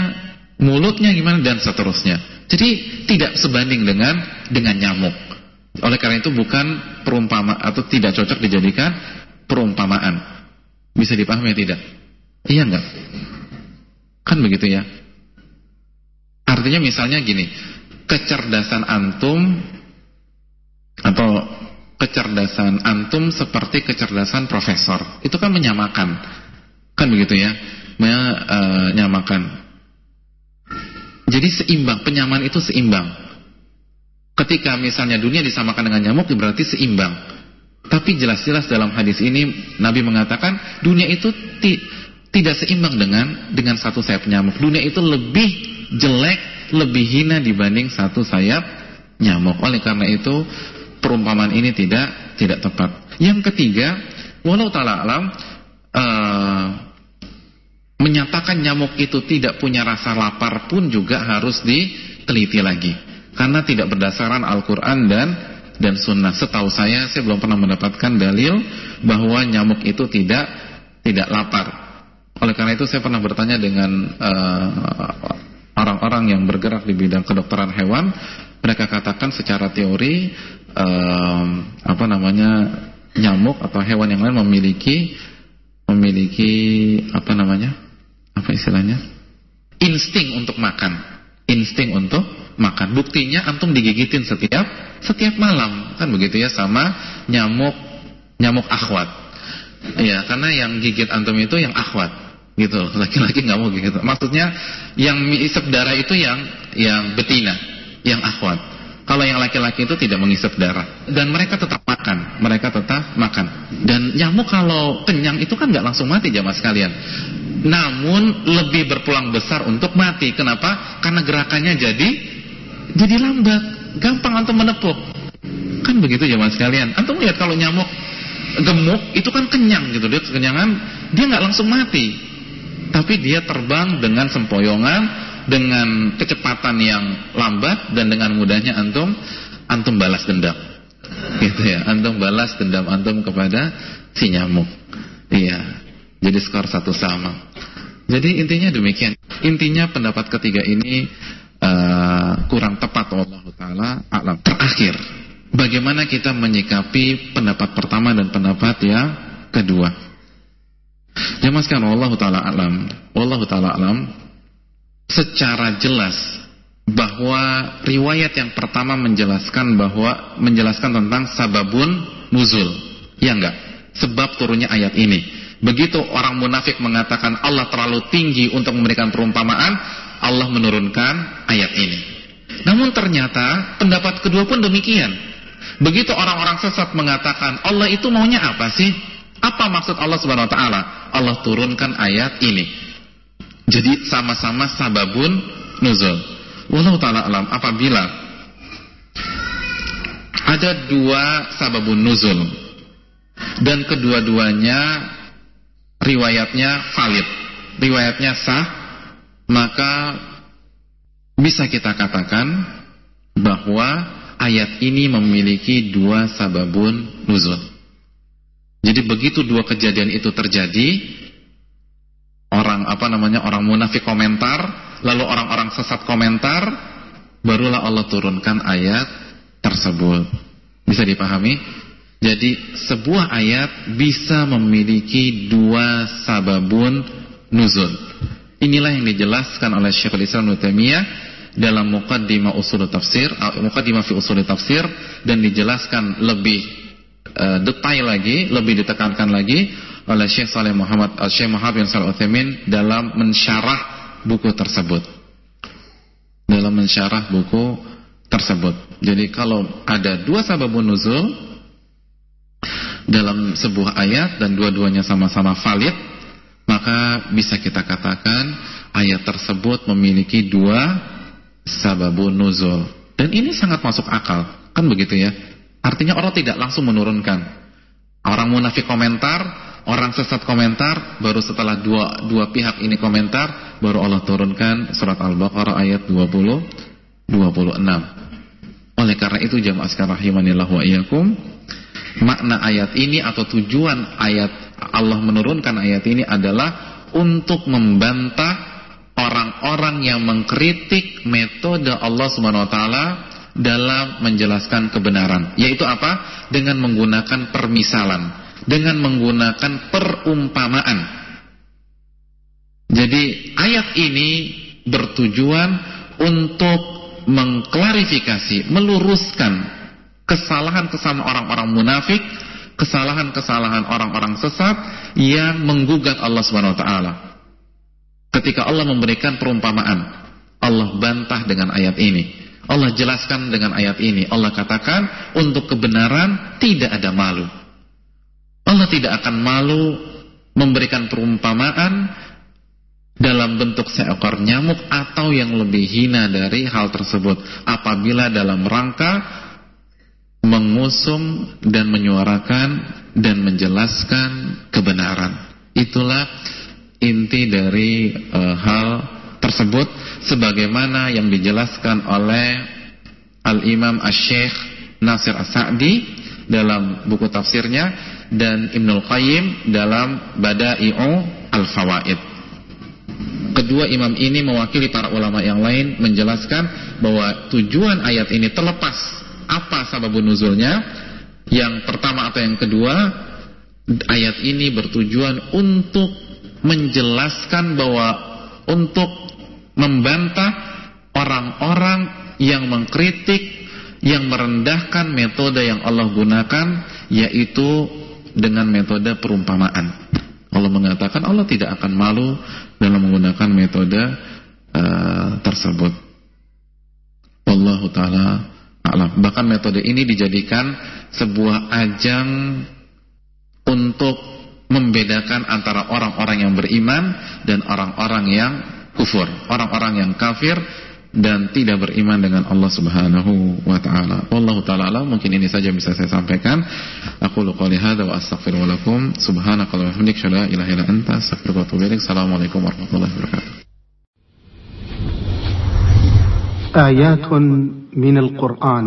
mulutnya gimana dan seterusnya. Jadi tidak sebanding dengan dengan nyamuk. Oleh karena itu bukan perumpama atau tidak cocok dijadikan perumpamaan. Bisa dipahami tidak? Iya enggak? Kan begitu ya. Artinya misalnya gini, kecerdasan antum atau kecerdasan antum seperti kecerdasan profesor. Itu kan menyamakan Kan begitu ya? Menyamakan. E, Jadi seimbang, penyamaan itu seimbang. Ketika misalnya dunia disamakan dengan nyamuk berarti seimbang. Tapi jelas-jelas dalam hadis ini Nabi mengatakan dunia itu ti tidak seimbang dengan dengan satu sayap nyamuk. Dunia itu lebih jelek, lebih hina dibanding satu sayap nyamuk. Oleh karena itu perumpamaan ini tidak tidak tepat. Yang ketiga, walau taala alam uh, menyatakan nyamuk itu tidak punya rasa lapar pun juga harus diteliti lagi. Karena tidak berdasarkan Al-Quran dan dan Sunnah. Setahu saya, saya belum pernah mendapatkan dalil bahwa nyamuk itu tidak tidak lapar. Oleh karena itu saya pernah bertanya dengan eh, orang-orang uh, yang bergerak di bidang kedokteran hewan, mereka katakan secara teori uh, apa namanya nyamuk atau hewan yang lain memiliki memiliki apa namanya apa istilahnya? Insting untuk makan. Insting untuk makan. Buktinya antum digigitin setiap setiap malam, kan begitu ya sama nyamuk nyamuk akhwat. Iya, karena yang gigit antum itu yang akhwat. Gitu, laki-laki nggak mau gitu. Maksudnya yang isep darah itu yang yang betina, yang akhwat. Kalau yang laki-laki itu tidak mengisap darah dan mereka tetap makan, mereka tetap makan. Dan nyamuk kalau kenyang itu kan nggak langsung mati jamaah sekalian namun lebih berpulang besar untuk mati. Kenapa? Karena gerakannya jadi jadi lambat, gampang antum menepuk. Kan begitu mas sekalian. Antum lihat kalau nyamuk gemuk itu kan kenyang gitu, dia kekenyangan, dia nggak langsung mati. Tapi dia terbang dengan sempoyongan, dengan kecepatan yang lambat dan dengan mudahnya antum antum balas dendam. Gitu ya, antum balas dendam antum kepada si nyamuk. Iya. Jadi skor satu sama. Jadi intinya demikian. Intinya pendapat ketiga ini uh, kurang tepat Allah taala alam. Terakhir, bagaimana kita menyikapi pendapat pertama dan pendapat yang kedua? Jemaskan Allah taala alam. Allah taala alam secara jelas bahwa riwayat yang pertama menjelaskan bahwa menjelaskan tentang sababun nuzul. Ya enggak? Sebab turunnya ayat ini. Begitu orang munafik mengatakan Allah terlalu tinggi untuk memberikan perumpamaan, Allah menurunkan ayat ini. Namun ternyata pendapat kedua pun demikian. Begitu orang-orang sesat mengatakan Allah itu maunya apa sih? Apa maksud Allah Subhanahu wa taala? Allah turunkan ayat ini. Jadi sama-sama sababun nuzul. Wallahu taala alam apabila ada dua sababun nuzul dan kedua-duanya riwayatnya valid, riwayatnya sah, maka bisa kita katakan bahwa ayat ini memiliki dua sababun nuzul. Jadi begitu dua kejadian itu terjadi, orang apa namanya orang munafik komentar, lalu orang-orang sesat komentar, barulah Allah turunkan ayat tersebut. Bisa dipahami? Jadi sebuah ayat bisa memiliki dua sababun nuzul. Inilah yang dijelaskan oleh Syekhul Islam Nutemiyah dalam Muqaddimah Usul Tafsir, Muqaddimah fi Usul Tafsir dan dijelaskan lebih uh, detail lagi, lebih ditekankan lagi oleh Syekh Saleh Muhammad uh, Syekh Muhammad bin Shalih Utsaimin dalam mensyarah buku tersebut. Dalam mensyarah buku tersebut. Jadi kalau ada dua sababun nuzul dalam sebuah ayat dan dua-duanya sama-sama valid, maka bisa kita katakan ayat tersebut memiliki dua sababun nuzul. Dan ini sangat masuk akal, kan begitu ya? Artinya Allah tidak langsung menurunkan. Orang munafik komentar, orang sesat komentar, baru setelah dua dua pihak ini komentar, baru Allah turunkan surat Al-Baqarah ayat 20 26. Oleh karena itu jamaah sekalian rahimanillah wa iyyakum, makna ayat ini atau tujuan ayat Allah menurunkan ayat ini adalah untuk membantah orang-orang yang mengkritik metode Allah Subhanahu wa taala dalam menjelaskan kebenaran. Yaitu apa? Dengan menggunakan permisalan, dengan menggunakan perumpamaan. Jadi ayat ini bertujuan untuk mengklarifikasi, meluruskan kesalahan-kesalahan orang-orang munafik, kesalahan-kesalahan orang-orang sesat yang menggugat Allah Subhanahu wa taala. Ketika Allah memberikan perumpamaan, Allah bantah dengan ayat ini. Allah jelaskan dengan ayat ini. Allah katakan untuk kebenaran tidak ada malu. Allah tidak akan malu memberikan perumpamaan dalam bentuk seekor nyamuk atau yang lebih hina dari hal tersebut. Apabila dalam rangka mengusung dan menyuarakan dan menjelaskan kebenaran. Itulah inti dari e, hal tersebut. Sebagaimana yang dijelaskan oleh Al-Imam Asy-Syaikh Nasir As-Sa'di dalam buku tafsirnya dan Ibnul Qayyim dalam Bada'i'u Al-Fawaid. Kedua imam ini mewakili para ulama yang lain menjelaskan bahwa tujuan ayat ini terlepas apa sababun nuzulnya. Yang pertama atau yang kedua ayat ini bertujuan untuk menjelaskan bahwa untuk membantah orang-orang yang mengkritik yang merendahkan metode yang Allah gunakan yaitu dengan metode perumpamaan Allah mengatakan Allah tidak akan malu dalam menggunakan metode uh, tersebut. Allah taala alam. Bahkan metode ini dijadikan sebuah ajang untuk membedakan antara orang-orang yang beriman dan orang-orang yang kufur, orang-orang yang kafir dan tidak beriman dengan Allah Subhanahu wa taala. Wallahu taala alam, mungkin ini saja bisa saya sampaikan. Aku qouli hadza wa astaghfiru lakum. Subhanakallahumma wa bihamdika, la ilaha illa anta, astaghfiruka wa atubu ilaik. Assalamualaikum warahmatullahi wabarakatuh. آيات من القرآن